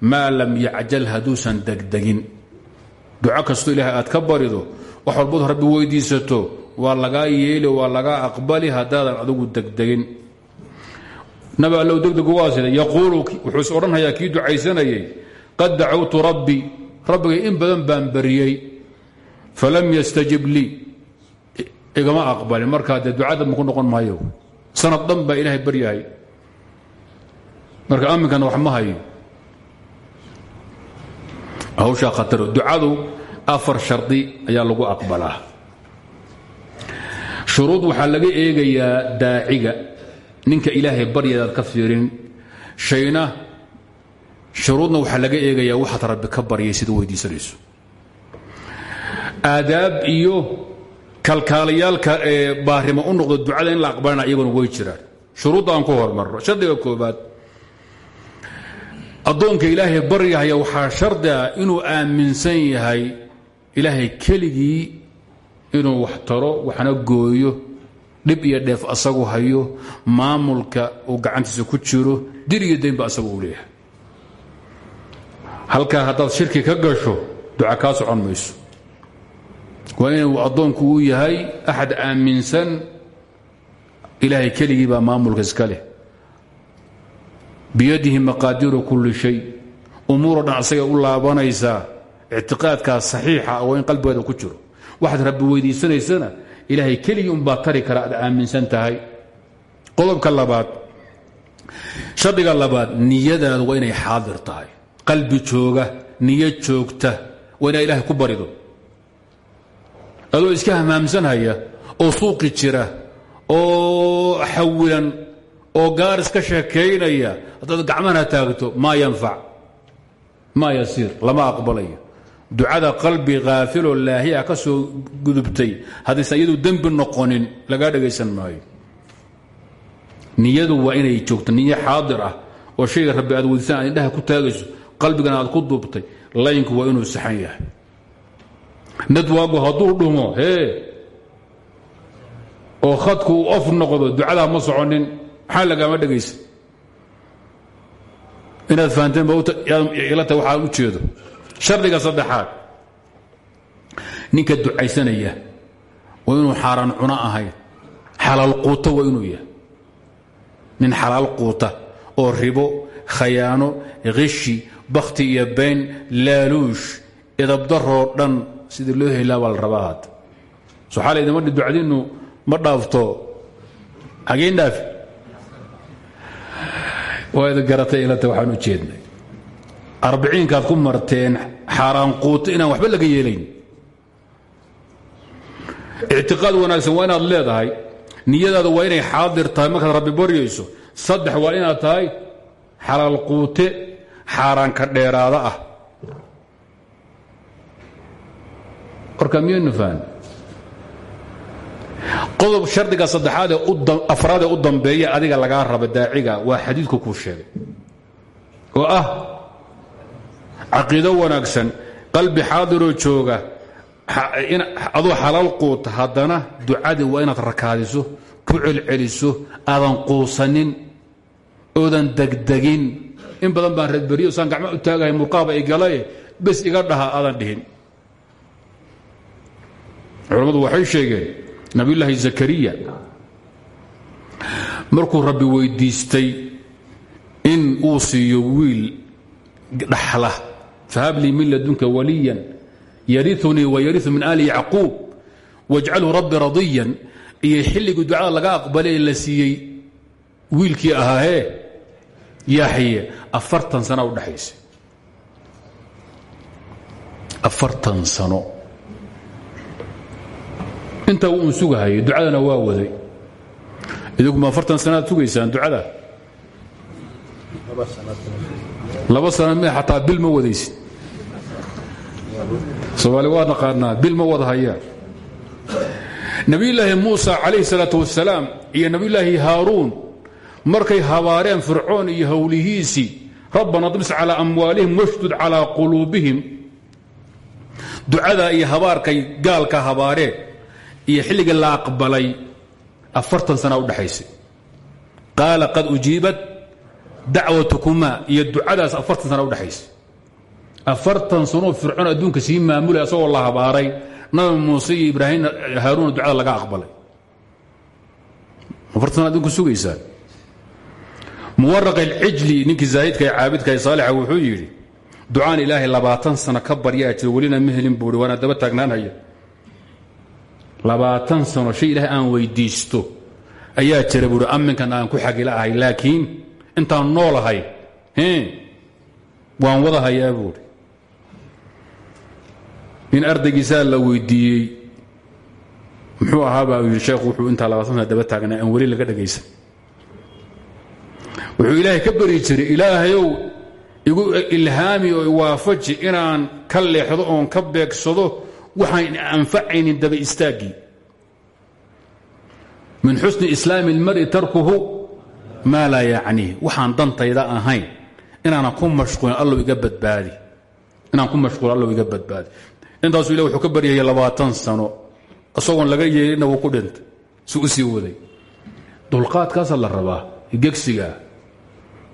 maa lam yacjal hadduusan degdegin duco kastoo ilaahay aad ka barido wax walbood rabbi weydiisato waa lagaa yeeli waa laga aqbali haddaadan adugu degdegin nabi allow degdeg ugu asida yaquulu wuxuus odhanhayaa kii ducaysanayay qad dacawtu rabbi rabbigay in badan baan bariyey falam yastajib lii. Igama aqbalin. Markaa dee ducada maku noqon maayo. Sanad dhan baa ilaahay marka aminkana wax ma hayo. Hawshaa khataro. Ducadu afar shardi ayaa lagu aqbalaa. Shuruud waxaa laga eegayaa daaciga. Ninka ilaahay baryadaad ka fiirin shayna shuruudna waxaa laga eegayaa waxaad rabbi ka baryay sida weydiisanayso. Aadaab iyo kalkaalayaalka ee baarimo u noqdo ducada in la aqbalana iyaguna way jiraan. Shuruudda aan ku hormarno. Shardiga koobaad addoonka ilaahay baryahaya waxaa shardi ah inuu aaminsan yahay ilaahay keligii inuu wax taro waxna gooyo dhib iyo dheef asagu hayo maamulka uu gacantiisa ku jiro dir iyo daynba asagu uu leeyahay halkaa haddaad shirki ka gasho duca kaa socon mayso. Waa inuu addoonku uu yahay axad aaminsan ilaahay keligii baa maamulka iska leh. Biyadihi maqaadiiru kulli shay umuuroo dhan asagay u laabanaysaa ictiqaadkaas saxiixa waa in qalbigeeda ku jiro. Waxaad rabbi weydiisanaysana ilaahay keligii unbaa tari kara aad aaminsan tahay. Qodobka labaad shardiga labaad niyadaadu waa inay xaadir tahay qalbi jooga niyo joogta waa inaa ilaahay ku barido. Adoo iska hamaamsanhaya oo suuqi jira oo xawilan oo gaar iska sheekaynaya haddaad gacmahana taagto maa yanfac. Maa yasiir lama aqbalayo ducada qalbi kaafiloo laahiya ka soo gudubtay haddaysan iyadu dembi noqonin lagaa dhagaysan maayo. Niyadu waa inay joogto niyo xaadir ah oo shayga rabbi aad weydiisaan aad indhaha ku taagayso qalbigana aad ku duubtay laynku waa inuu saxan yahay. Nadwaagu hadduu dhumo hee oo khadku uu of noqdo ducadaa ma soconin maxaa lagaama dhegaysa? Inaad fahanteen ila tahay waxaa u jeedo. Shardiga saddexaad ninka ducaysanaya waa inuu xaaraan cuno ahayn. Xalaal quuto waa inuu yahay. Nin xalaal quuta oo ribo khayaano khishi bakhti iyo bayn laaluush idabdaroo dhan sidii loo helaa baa la rabaa madhi ducdiinnu ma dhaafto. Xageen dhaafi. Waa id garatay ilata waxaan u jeednay. Arbiciinkaad ku marteen xaaraan quuto inaan waxba laga yeelayn. Ictiqaad wanaagsan waa inaad leedahay. Niyadaada waa inay xaadir tahay. Markaad rabbi baryayso saddex waa inaad tahay xalaal quute xaaraanka dheeraada ah. Warka miyaynu qodob shardiga saddexaad ee afraad ee u dambeeya adiga lagaa raba daaciga waa xadiidku kuu sheegay. Oo ah caqiido wanaagsan qalbi xaadiroo jooga adoo xalaal quuta haddana ducadii waa inaad rakaadiso ku celceliso aadan quusanin oodan degdegin in badan baan reedberiyo saan gacma u taagahay murqaaba igalae bes iga dhaha aadan dhihin. Culammadu waxay sheegeen nabiyullaahi zakariya markuu rabbi weydiistay in uu siiyo wiil dhaxla fahab lii min ladunka waliyan yariunii wayariu min aali yacquub wajcalhu rabbi radiyan. Iyo xilligii ducada laga aqbalay la siiyey wiilkii ahaahee yaxye afartan sana u dhaxaysa afartan sano. Intaa uun sugahayay ducadana waa waday. Idinku ma afartan sanaad sugaysaan ducada? Laba sana mi xataa bil ma wadaysid. Soomaali waa naqaanaa bil ma wada hayaan nebiyulaahi muusa calayhi salaatu wasalaam iyo nebiyulaahi haaruun markay habaareen fircoon iyo howlihiisii rabbana dmis calaa amwaalihim washdud calaa quluubihim. Ducadaa iyo habaarkay gaalka habaareen iyo xilligii la aqbalay afartan sana u dhexaysay qaala qad ujiibat dacwatukumaa iyo ducadaas afartan sana udhexaysay afartan sanoo fircoon adduunka sii maamulay asagoo la habaaray nabi muuse iyo ibraahim haaruuna laga aqbalay. Afartan sana adduunka sugaysaan muwaraq alcijli ninkii zaahidka ee caabidka ee saalixa wuxuu yidhi ducaan ilaahay labaatan sano ka baryaa jiro welina ma helin buui waana daba taagnaanhaya labaatan sano shay ilaahay aan weydiisto ayaa jira buui amminkan aan ku xagila ahay laakiin intaan noolahay waan wada hayaa buui in ardaygiisaa la weydiiyey muxuu ahaabaa yidhi sheekhu wuxuu intaa labaatan sana daba taagnaa aan weli laga dhagaysan wuxuu ilaahay ka bari jiray ilaahayow igu ilhaami oo iwaafaji inaan ka leexdo oon ka beegsado waxaan anfacaynin daba istaaggii min xusni islaami اlmari tarkuhu maa laa yacniih waxaan dantayda ahayn inaanan ku mashquulin allow iga badbaadi. Inaan ku mashquulin allow iga badbaadi. Intaasuu ilah wuxuu ka baryayay labaatan sano. Isagoon laga yeelina wuu ku dhintay. Si u sii waday. Dulqaadkaasaa rabaa gegsigaa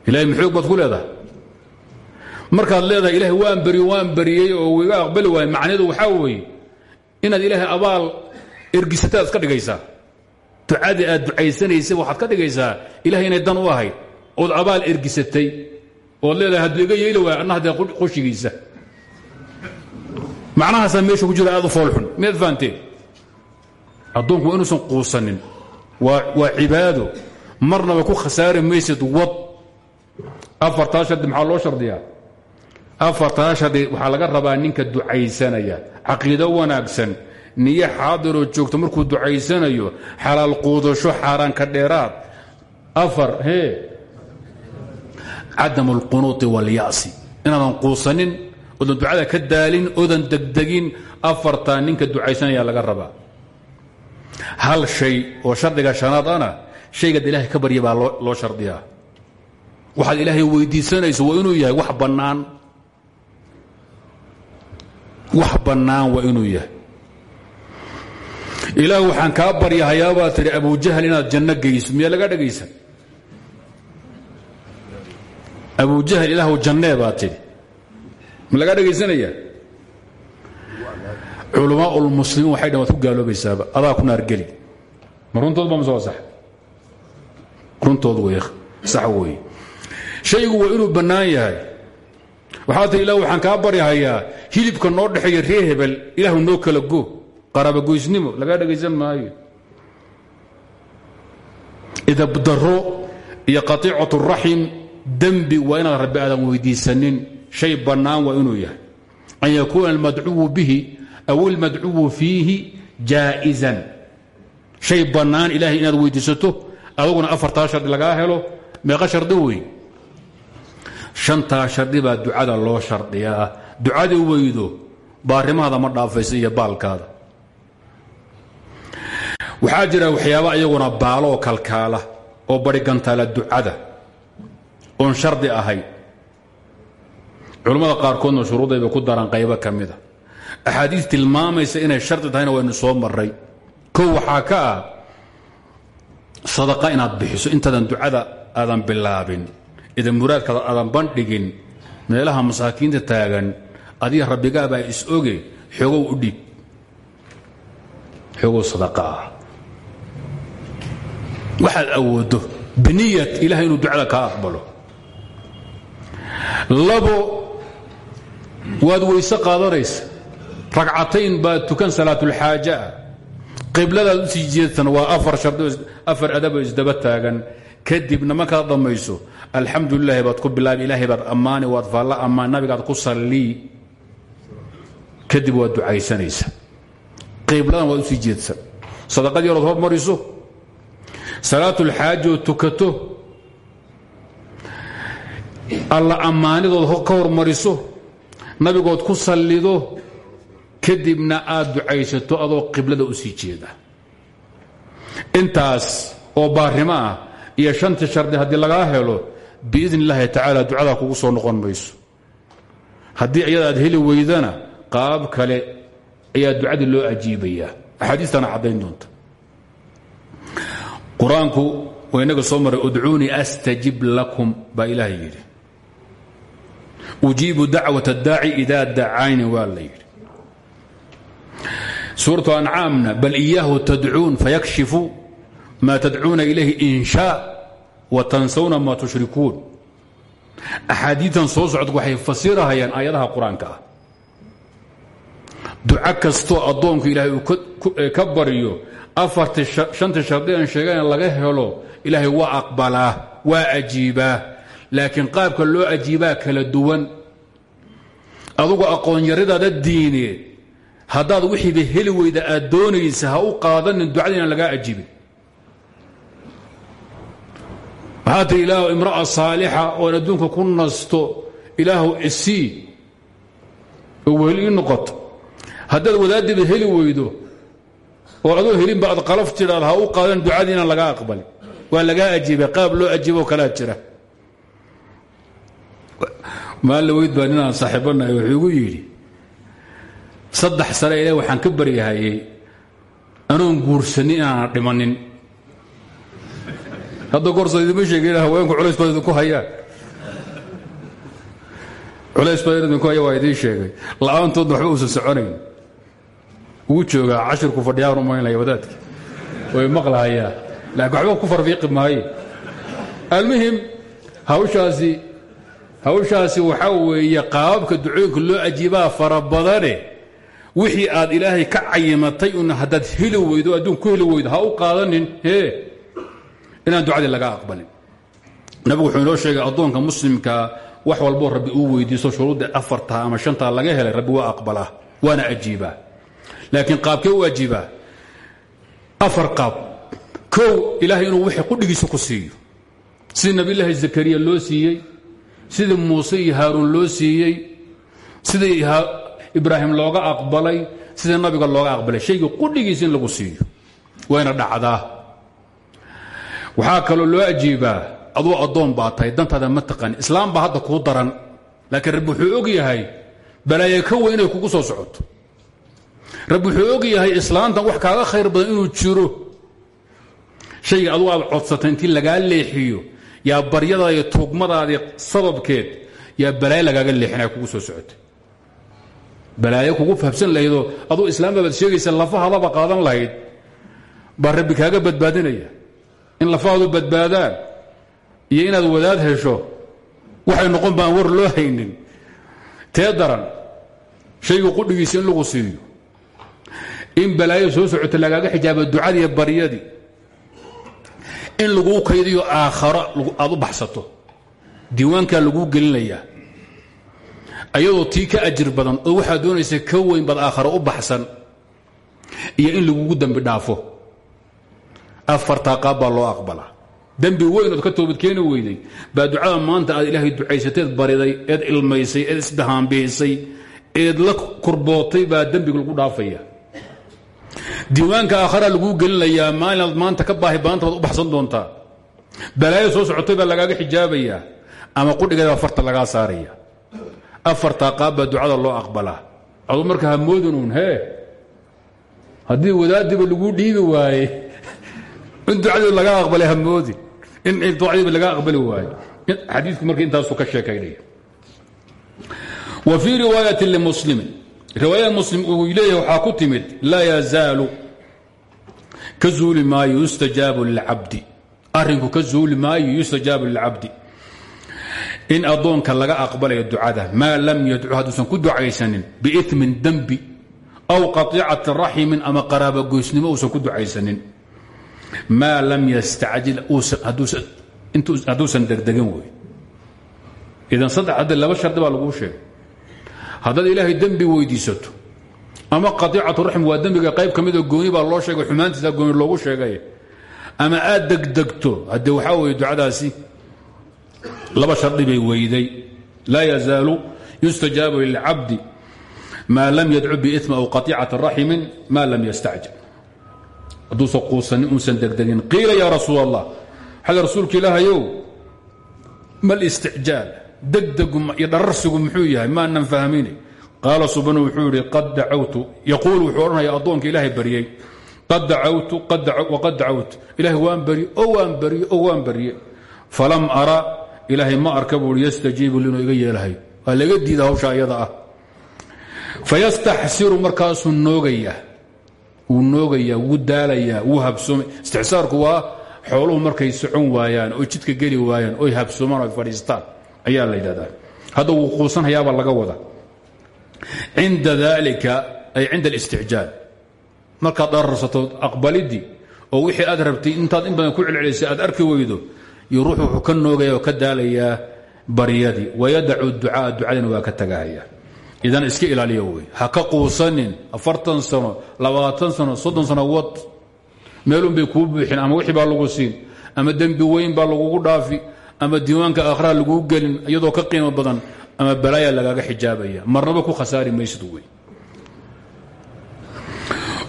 ilahay maxoog baad ku leedahay? Markaad leedahay ilahay waan beriyo waan beriyey oo iga aqbali waay macnaheedu waxaa weeye inaad ilaahay abaal ergisataad iska dhigaysaa. Ducadii aad ducaysanaysay waxaad ka dhigaysaa ilahay inay dan u ahayd. Ood abaal ergisatay ood leedahay hadduu iga yeeli waay anna haddee qoshigiisa macnahaasaa meesha ku jira aad u foolxun miyaad fahanteen addoonku waa inuusan quusanin. Waa cibaado. Marnaba ku khasaari maysid wad afartaa shardi maxaa loo shardiyaa? Afartaa shardi waxaa laga rabaa ninka ducaysanaya. Caqiido wanaagsan. Niyo xaadiroo joogto markuu ducaysanayo xalaal quudasho xaaraanka dheeraad. Afar hee cadam alqunuuti walya'si inaadan quusanin oodan ducada ka daalin oodan degdegin afartaa ninka ducaysanaya laga rabaa. Hal shay oo shardiga shanaad ana ilaahay ka barya loo shardiyaa waxaad ilaahay weydiisanayso waa inuu yahay wax bannaan. Wax bannaan waa inuu yahay. Ilaah waxaan kaa baryahayaabaa tidhi abujahal inaad janno geyso. Miyaa laga dhegaysan abujahal ilaahu jannee baa tidhi. Ma laga dhegaysanaya culamaa lmuslimiin waxay dhan waad ku gaaloobaysaaba. Adaa ku naargeli. Ma runtood ba masoo sax runtood wey sax weeye shaygu waa inuu bannaan yahay. Waxaa tii ilah waxaan kaa baryahayaa hilibka noo dhexeeya ree hebel ilaahu noo kala go qaraabagoysnimo lagaa dhegaysan maayo. Idabdaro iyo qatiicatu raxim dembi waa inaad rabbi aadan weydiisanin. Shay bannaan waa inuu yahay. An yakuuna almadcuwu bihi aw ilmadcuwu fiihi jaa'izan. Shay bannaan ilahay inaad weydiisato adaguna afartaa shardi helo meeqa shardi wey shantaa shardi baa ducada loo shardiyaa ducadii weydo baarimahaada ma dhaafaysa iyo baalkaada. Waxaa jira waxyaaba iyaguna baaloo kalkaala oo barigantaala ducada oon shardi ahayn culammada qaarkoodna shuruudayba ku daran qaybo ka mida axaadiis tilmaamaysa inay shardi tahayna waynu soo maray kow waxaa ka ah sadaqa inaad bixiso intaadan ducada aadan bilaabin idan muraadkaada aadan bandhigin meelaha masaakiinta taagan adiga rabbigaabaa is-oge xoogow u dhiib xoogow sadaqa ah. Waxaad awoodo biniyat ilahay inuu ducada kaa aqbalo. Labo waad weyse qaadanaysa. Ragcatayn baad tukan salaatulxaaja ah qibladaad u sii jeedsan waa afar adaboo isdaba taagan. Kadibna markaad dhammayso alxamdu lilahi baad ku bilaabi ilaahay baad ammaani waad faalla ammaan nabigaad ku sallii. Kadib waad ducaysanaysa qibladan waad u sii jeedsan. Sadaqadii horood hormariso salaatulxaajood tukato? Alla ammaanidood ka hormariso nabigood ku sallido? Kadibna aad ducaysato adoo qiblada u sii jeeda. Intaas oo baarimo ah iyo shantii shardi haddii lagaa helo biidn illaahi tacaala ducadaa kugu soo noqon mayso. Haddii iyada aad heli weydana qaab kale ayaa ducadii loo ajiibayaa. Axaadiistana caddayn doonta. Qur'aanku waa soo maray udcuunii astajib lakum baa ilaah yidhi. Ujiibu dacwat اdaaci ida dacayni waa la yidhi. Bal iyaahu tadcuun fayakshifu ma tadcuuna ilayhi in shaa wa tansawna ma tushrikuun axaadiitan soo socda waxay fasirahayaan aayadaha qur'aanka. Ah duco kastoo addoonku ilaahay uu ka baryo afartii shantii shardi aan sheegana laga helo ilaahay waa aqbalaa waa ajiibaa. Laakiin qaabka loo ajiibaa kala duwan. Adugu aqoon-yaradaada diineed haddaad wixiiba heli weyda aad doonaysa ha u qaadanin ducada inaan lagaa ajibin waxaa tii ilaahu imra'a saalixa oon adduunka ku nasto ilaahu isii oo wehel ii noqoto. Haddaad wadaadiba heli weydo oo adoo helinba aad qalaf tidhaad ha u qaadan ducadii inaan lagaa aqbalin. Waa lagaa ajiibay qaab loo ajiiboo kalaa jira. Maalin weyd baa ninaan saaxiibanahay wuxuu igu hadda goorsa idima sheegin haweenku culays baad idinku hayaan culays baad idinku haya waa idiin sheegay. La'aantoodna waxba uusan soconayn. Ugu joogaa cashirku fadhiyaan umaynaya wadaadki way maqlahayaa. Laakiin waxba ku farfiiqi maaye almuhim hawshaasi hawshaasi waxaa weeye qaababka ducooyinka loo ajiibaa fara wixii aad ilaahay ka cayimatay un haddaad heli weydo adduun ku heli weydo ha u qaadanin hee inaan ducadii laga aqbalin. Nabigu wuxuu inoo sheegay addoonka muslimkaa wax walboo rabbi uu weydiisto shuruudda afarta ama shantaa laga helay rabbi waa aqbalaa waana ajiibaa. Laakiin qaabkee u ajiibaa? Afar qaab. Kow ilaahay inuu wixii qudhigiisa ku siiyo. Sidii nabiyulaahi zakariya loo siiyey sidii muuse iyo haaruun loo siiyey sidii ibraahim looga aqbalay sidii nabiga looga aqbalay. Shaygii qudhigiisa lagu siiyo. Wayna dhacdaa waxaa kaloo loo ajiibaa aduu addoon baa tahay ma taqani islaam baa hadda kuu daran laakiin rabbi wuxuu og yahay balaaye ka weyn inay kugu soo socoto. Rabbi wuxuu og yahay islaantan wax kaaga khayr badan inuu jiro. Shayga adugu aad codsatay intii lagaa leexiyo yaa baryada iyo tuugmadaadii sababkeed yaa balaayo lagaaga leexinaya kugu soo socotay. Balaayo kugu fahbsan lahaydoo aduu islaamba baad sheegaysa lafahadaba qaadan lahayd baa badbaadinaya in lafahaadu badbaadaan iyo inaad wadaad hesho waxay noqon baan war loo haynin. Tee daran shaygu qudhigiisa in lagu siiyo in balaayo soo socota lagaaga xijaaba ducadiiyo baryadii in laguu kaydiyo aakharo aad u baxsato diiwaankaa laguu gelinayaa ayadoo tii ka ajir badan oo waxaad doonaysa ka weyn baad aakharo u baxsan iyo in lagugu dembi dhaafo afartaa qaab baa loo aqbalaa. Dembi weyn ood ka toobadkeeni weyday. Baa ducada maanta aad ilaahay ducaysateed bariday eed ilmaysay eed isbahaanbihisay eed la kurbootay baa dembiga lagu dhaafaya. Diiwaanka aakhara laguu gelinayaa maalinaad maanta ka baahi badanta u baxsan doontaa. Balaayo soo socotay baa lagaaga xijaabayaa ama qudhigeeda farta lagaa saaraya. Afartaa qaab ducada loo aqbalaa. Aduu marka hamoodinuun hee? Haddii wadaadiba laguu dhiibi waaye in ducadii laga aqbalay hamoodin in ducadiiba laga aqbali waaye xadiidku marka intaasuu ka sheekaynaya wa fii riwaayati limuslimin riwaayada muslim uu leeyahay waxaa ku timid laa yazaalu ka zuuli maayo yustajaabu lilcabdi. Arrinku ka zuuli maayo yustajaabu lilcabdi. In addoonka laga aqbalayo ducada maa lam yadcu hadduusan ku ducaysanin biimin dembi aw qaطicati raximin ama qaraabogoysnimo uusan ku ducaysanin maa lam yastacjil hadduusan degdegin wey idan hadda laba shardi baa laguu sheegay. Haddaad ilaahay dembi weydiisato ama qaطicatu raxim waa dembiga qayb ka midoo gooni baa loo sheegay xumaantiisa gooni loogu sheegay ama aad degdegto hadde waxaa weye ducadaasi laba shardi bay weyday. Laa yazaalu yustajaabu lilcabdi maa lam yadcu biim aw qaطicati raximin ma lam yastacjil hadduusan quusanin uusan degdegin qiila yaa rasuul allah xagga rasuulka ilaahayow ma listicjaal degdegu iyo muxuu yahay? Maanan fahmini. Qaala subanu wuxuu yidhi qad dacawtu. Yaquul wuxuu odhanaya addoonka ilaahay baryey qad dacawtu waqad dacawtu ilaahay waan barye oo waan barye oo waan barye falam ara. Ilaahay ma arka buu i yastajiibu linuu iga yeelahay. Waa laga diida hawsha ayada ah. Fayastaxsiru markaasuu noogayaa wuu noogayaa wuu daalayaa wuu habsoomay istixsaarku waa xooluhu markay socon waayaan oo jidka geli waayaan oy habsoomaan o ay ayaa la yidhahdaa. Hadda wuu quusanhayaabaa laga wada cinda dalika ay cinda alisticjaal markaad dhararsato aqbalidii oo wixii aad rabtay intaad in badan ku celcelisay aad arki weydo iyo ruux ka noogaya oo ka daalayaa baryadii wayadacu ducaa ducadina waa ka tagahaya idan iska ilaaliya wey ha ka quusanin afartan sano labaatan sano soddon sano wad meelun bay kuu buuxin ama wixii baa lagu siin ama dembi weyn baa lagugu dhaafi ama diiwaanka akhraa laguu gelin iyadoo ka qiimo badan ama balaaya lagaaga xijaabaya marnaba ku khasaari maysid wey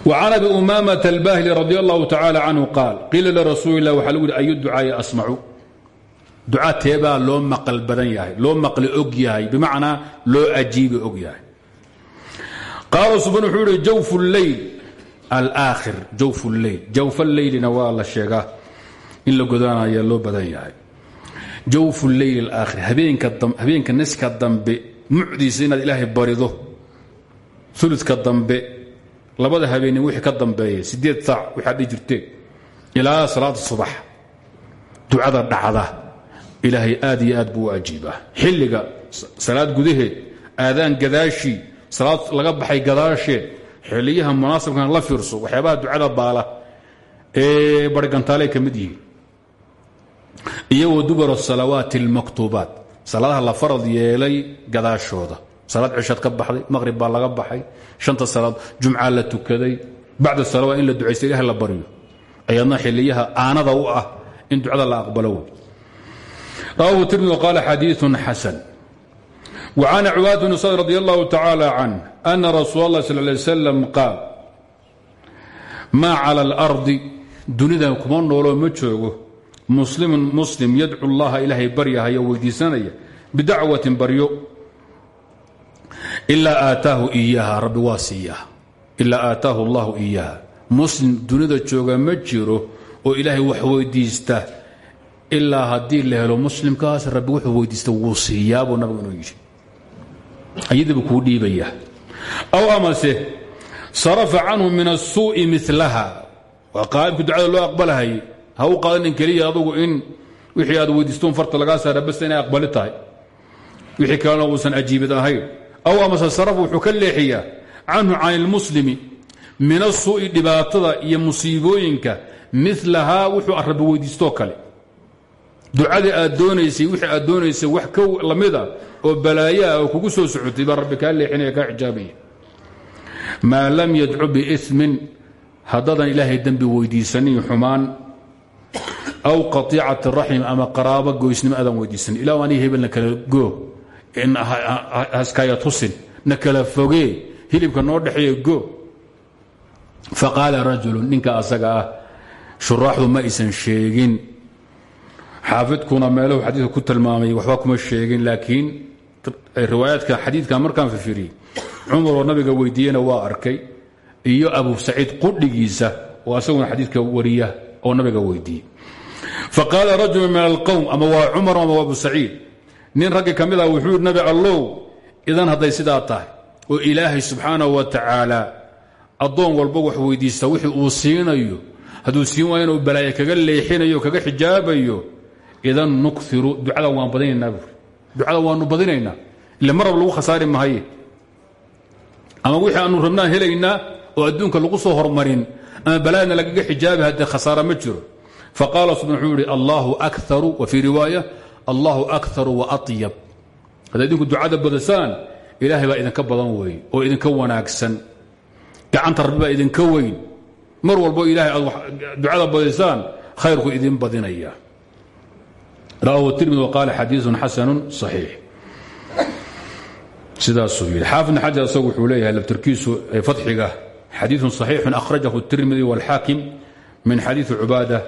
وعن أبي أمامة الباهلي رضي الله تعالى عنه قال قيل لرسول الله وxa lgu أي الدعاaء أسمع duca teebaa loo maal badan yahay loo maqli og yahay bimacnaa loo ajiiba og yahay. Qaala suban wuxuu ihi jawf leyl alaakhir. Jawf lleyl jawfa leylina waa la sheegaa in la godaanaya loo badan yahay. Jawf leyl alaakhir. Habeenka naska dambe mucdiisa inaad ilaahay barido. Uludka dambe labada habeenin wixii ka dambeeya sideed saac waxaad dhii jirteen ilaa salaada subax ducada dhacda ilaahay aad iyo aad buu u ajiibaa. Xilliga salaad gudaheed aadaan gadaashii salaad laga baxay gadaasheed xiliyaha munaasabkan la fiirso waxyaabaha ducada baala ee barigantaaley ka mid yihiin. Iyo wa dubara salawaati salaadaha la farad yeelay gadaashooda. Salaad cishaad ka baxday maqrib baa laga baxay shanta salaad jumca la tukaday bacda sala waa in la ducaysta ilaah la baryo ayadna xiliyaha aanada u ah in ducada la aqbalo rawahu tirmidi qaala xadiiثu xasan وcan cbaad bn sad radi اllahu tacaalى canh ana rasuul اllah sal lay slam qaal maa calى اlardi dunidan kuma nooloo ma joogo muslimun muslim yadcu اllaha ilaahay baryahayo weydiisanaya bidacwatin baryo ilaa aataahu iyaha rabbi waa siiyaa ilaa aataahu allahu iyaha muslim dunida jooga ma jiro oo ilaahay wax weydiista ilaa haddii la helo muslimkaas rabbi wuxuu weydiista wuu siiyaabuu nabigu inuu yidhi. Ayadiibuu kuu dhiibayaa. Aw amase sarafa canhu min asuu'i milaha waa qaa'ibka ducada loo aqbalahayay ha u qaadanin keliya adugu in wixii aad weydiistoon farta lagaa saara basta inay aqbali tahay. Wixii kalena uusan ajiibid ahayn. Aw amase sarafa wuxuu ka leexiyaa canhu can ilmuslimi min asuu'i dhibaatada iyo musiibooyinka milahaa wuxuu rabbi weydiistoo kale ducadii aad doonaysay wixii aad doonaysay wax ka lamida oo balaayaa oo kugu soo socotay baa rabbi kaa leexinaya kaa xijaabaya. Maa lam yadcu biimin haddaadan ilaahay dembi weydiisanin xumaan aw qaiicati raxim ama qaraabo goysnimo aadan weydiisanin. Ila aniga hebel na kala goo haskaya tusin na kala hilibka noo dhexeeya go. Faqaala rajulu ninka asaga ah shuraaxdu ma aysan sheegin xaafidkuna meelahu xadiidka ku tilmaamay waxba kuma sheegin laakiin riwaayaadka xadiidka markaan fifiriyey cumaroo nabiga weydiiyena waa arkay iyo abu saciid qudhigiisa oo asaguna xadiidka wariya oo nabiga weydiiyey. Faqaala rajulu min alqowm ama waa cumar ama waa abu saciid? Nin raggi ka mid ah wuxuu yidhi nabi allow idan hadday sidaa tahay oo ilaahay subxaanahu wa tacaala addoon walba wax weydiista wixii uu idan nukiru ducada waan badinaynaa buuri ducada waanu badinaynaa. Ile marab lagu khasaari mahaye ama wixii aanu rabnaan helaynaa oo adduunka lagu soo hormarin ama balaayana lagaga xijaabi haddee khasaara ma jiro. Faqaala subxan wuxuu yihi allahu akaru wa fii riwaaya allahu akaru wa atyab. Hadday idinku ducada badasaan ilaahay baa idinka badan weeye oo idinka wanaagsan. Gacanta rabbi baa idinka weyn. Mar walbo ilahay aad ducada badisaan khayrku idin badinaya rawahu tirmidi waqaala xadiiثun xasanu صaxiix sidaasuu yidhi xaafidna xajar isagu wuxuu leeyahay labtarkiisu fatxiga xadiiثun صaxiixun akhrajahu الtirmidi wاlxaakim min xadiiثi cubaada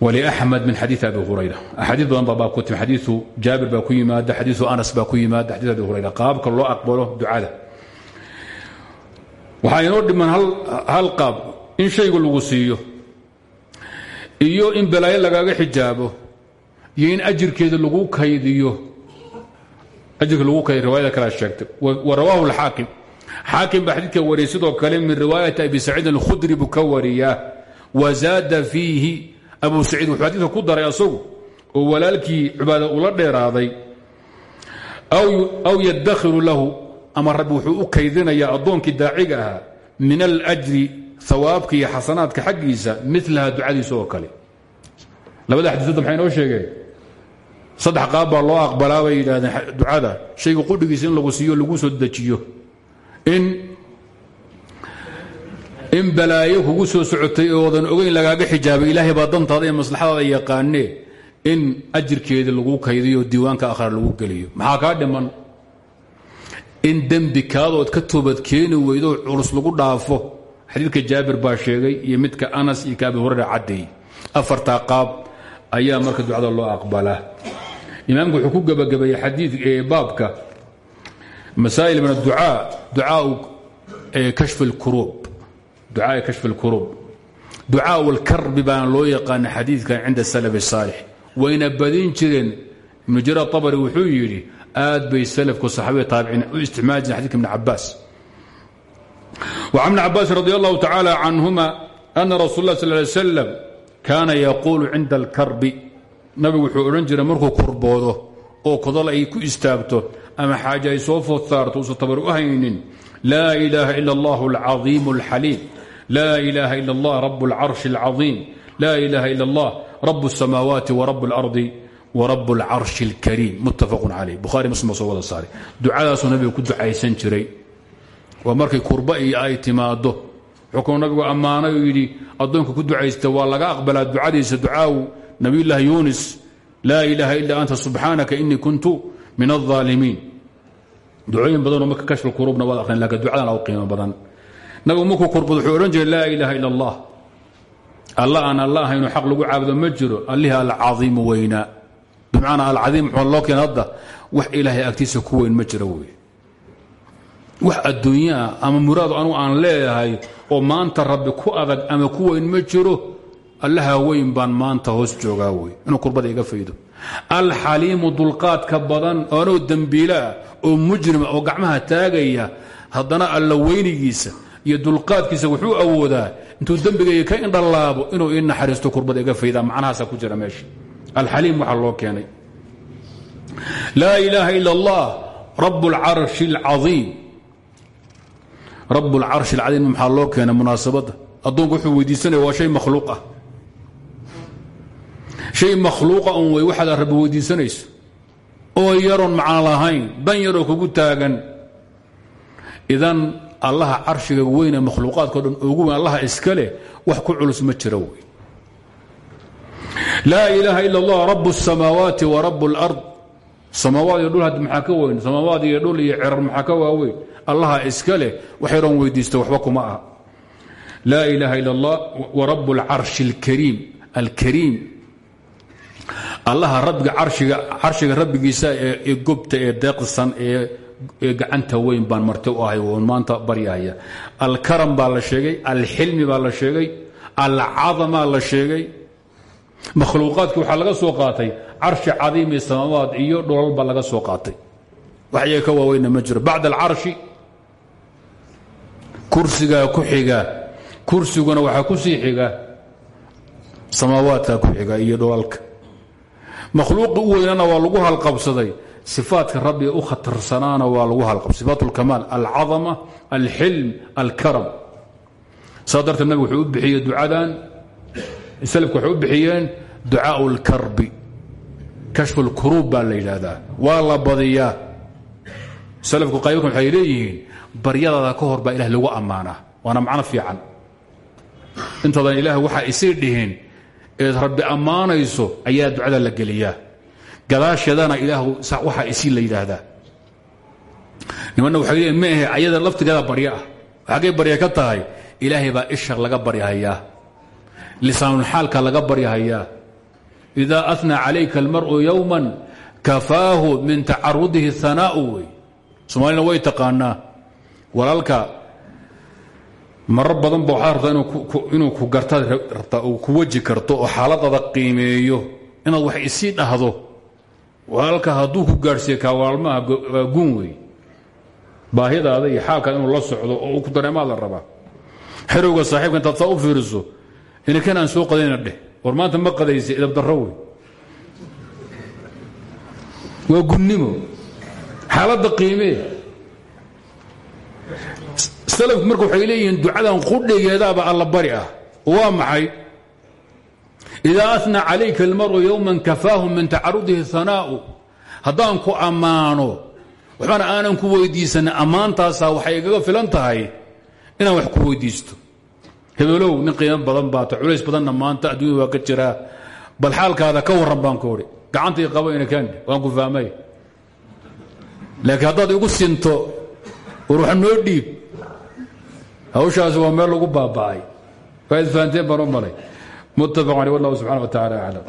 wlaxmed min xadiiث abi hurayra axaadiis badan baa baab ku timi xadiiu jaabir baa ku yimaada xadiiu anas baa ku yimaada xadiis abi hurayra qaabka loo aqbalo ducada waxaa inoo dhiman hal qaab in shaygu lagu siiyo iyo in balaayo lagaaga xijaabo iyo in ajirkeeda lagu kaydiyo. Ajirka lagu kaydiyo riwaayada kalea sheegtay. Wa rawaahu alxaakim xaakim baa xadiidka kale min riwaayati abi saciidin alkhudri buu ka wariyaa wazaada fiihi abu saciid wuxuu ku daray asagu oo walaalkii cibaada ula dheeraaday. Aw yadakhiru lahu ama rabbi u kaydinayaa addoonkii daaciga min alajri hawaabka iyo xasanaadka xaggiisa milaha ducadiisa oo kale. Labada xadiisoodda maxay noo sheegeen saddex qaab baa loo aqbalaa bay yidhahdeen ducada shayga qudhigiisa in lagu siiyo lagu soo dejiyo. In balaayo kugu soo socotay oodan ogeyn lagaaga xijaabay ilaahay baa dantaada iyo maslaxadaada yaqaanee in ajirkeeda lagu kaydiyo diiwaanka akhra lagu geliyo. Maxaa kaa dhiman? In dembi kaadood ka toobad keeni weydo culus lagu dhaafo. Xadiidka jaabir baa sheegay iyo midka anas iyo ka abi hurayra caddeey qaab ayaa marka ducada loo aqbalaa imaamku wuxuu ku gebagabeeyey xadii baabka masaa'il min adducaa ducaau kashfi اlkuruub ducaa kashfi اlkuruub ducaa اlkarbi baana loo yaqaana xadiidkan cinda salaf الsaalix wayna badin jireen ibnu jarir abri wuxuu yidhi aad bay salafku saxaabada taabiciin u isticmaali jireen xadidka ibn cabaas وcan ibn cabaas radi allahu tacaalى canهuma ana rasuul اlah sal ly slam kaana yaquulu cinda اlkarbi nabigu wuxuu odhan jiray markuu kurboodo oo kodol ay ku istaagto ama xaaje ay soo food saarto uusan tabar u haynin laa ilaaha ila اllah اlcaظiim اlxaliim laa ilaaha ila اllah rab اlcarshi اlcaظiim laa ilaaha ila اllah rab الsamaawaati wrab اlardi wrab اlcarshi اlkariim muttafaqun calayh buhari muslim baa soo wada saaray ducadaasuu nabigu ku ducaysan jiray waa markay kurba iyo ay timaado xukuu nabigu ammaanay oo yidhi addoonka ku ducaysta waa laga aqbalaa ducadiisa ducaawu nabiyulaahi yunis laa ilaaha ila anta subxaanaka inii kuntu min aaalimiin ducooyin badanoo marka kashfa kuruubna waad arrin laakiin ducadan u qiimo badan. Nabigu markuu kurbad wuxuu odhan jiray laa ilaaha ila allah. Alla aan alla ahaynu xaq lagu caabudo ma jiro. Allihii alcaiimu weynaa bimacnaa alcaiim waxaa loo keena hadda wax ilaahay wax adduunyaa ama muraad anugu aan leeyahay oo maanta rabbi ku adag ama ku weyn ma jiro allaha weyn baan maanta hoos joogaa wey inuu kurbada iga faydo. Alxaliimu dulqaadka badan oanoo dembiilaah oo mujrim oo gacmaha taagaya haddana alla weynigiisa iyo dulqaadkiisa wuxuu awoodaa intuu dembigayga ka indhalaabo inuu ii naxariisto kurbada iga faydaa macnahaasa ku jira meesha alxaliim waxaa loo keenay. Laa ilaaha ila allah rabu alcarshi alcaiim rabu alcarshi alcaiim maxaa loo keenay munaasabadda? Wuxuu weydiisanaya waa shay makhluuq ah shay makhluuqa un wey waxaad rabbi weydiisanayso oo yaroon macno lahayn dan yaroo kugu taagan idan allaha carshiga weyne makhluuqaadkao dhan ugu weyn allaha iska leh wax ku culus ma jiro wey laa ilaaha ila اllah rab الsamaawaati wa rab اlard samaawaad iyo dhul had maxaa ka weyn samaawaad iyo dhul iyo cirar maxaa ka waaweyn allaha iska leh wax yaroon weydiista waxba kuma aha laa ilaaha ila اllah wa rab اlcarshi اlkariim alkariim allaha rabbiga carshiga rabbigiisa ee gobta ee deeqsan ee gacanta weyn baan marti u ahay oon maanta baryahaya alkaram baa la sheegay alxilmi baa la sheegay alcadamaa la sheegay. Makhluuqaadki waxaa laga soo qaatay carshi cadiimi samaawaad iyo dholal baa laga soo qaatay. Wax iyaga ka waaweynna ma jiro. Bacd alcarshi kursigaa ku xiga kursiguna waxaa ku sii xiga samaawaadkaa ku xiga iyo dholalka makhluuqi u weynana waa lagu halqabsaday sifaadka rabbiga u khatarsanaana waa lagu halqabsaday sifaat اlkamaal alcadama alxilm alkaram saa darteed nabig wuxuu u bixiyey ducadan salafku waxay u bixiyeen ducaaء اlkarbi kashfu اlkuruub baa la yidhaahdaa waa la badiyaa salafku qaybkan waxay leeyihiin baryadaada ka hor baa ilah lagu ammaanaa waana macno fiican intoodan ilaah waxaa isii dhihin eed rabbi ammaanayso ayaa ducada la geliyaa. Gadaasheedana ilaahu waxaa isii la yidhaahdaa. Nimanna waxay ma ahe ayada laftigeeda baryo ah. Xaggay ka tahay ilaahay baa isha laga baryahayaa lisaanulxaalka laga baryahayaa idaa atnaa calayka almar'u yowman kafaahu min tacarudihi hanaa'u soomaalina way taqaanaa. Walaalka marar badan ba waxaad rabtaa inuu ku gartaad rabtaa uu ku weji karto oo xaaladaada qiimeeyo. Inaad wax isii dhahdo. Walaalka hadduu ku gaadhsiiye kaa walaalmaha waa guun wey baahidaada iyo xaalkaad inuu la socdo oo uu ku dareemaa la rabaa. Xerowga saaxiibka intaad saa u fiiriso inakan aan soo qadayna dheh. War maanta ma qadaysa idabdarro wey waa gunnimo. Xaaladda qiimee salafku marka waxay leeyihiin ducadan qudhigeedaaba alla bari ah. Waa maxay? Idaa atnaa calayka almaru yowman kafaahu min tacarudihi hanaa'u haddaan ku ammaano waxbana aanan ku weydiisanin ammaantaasaa waxay igaga filan tahay inaan wax ku weydiisto. Hebelow nin qiimo badan baata culays badanna maanta adduunya waa ka jiraa. Bal xaalkaada ka warran baan ku odhi. Gacantai qabo inakaan waan ku fahmay laakiin haddaad igu sinto war noo dhiib hawshaasi waa meel lagu baaba'ay. Waaad fahanteen baan u malay. Muttafaq aleh wallahu subxana wa tacala aclam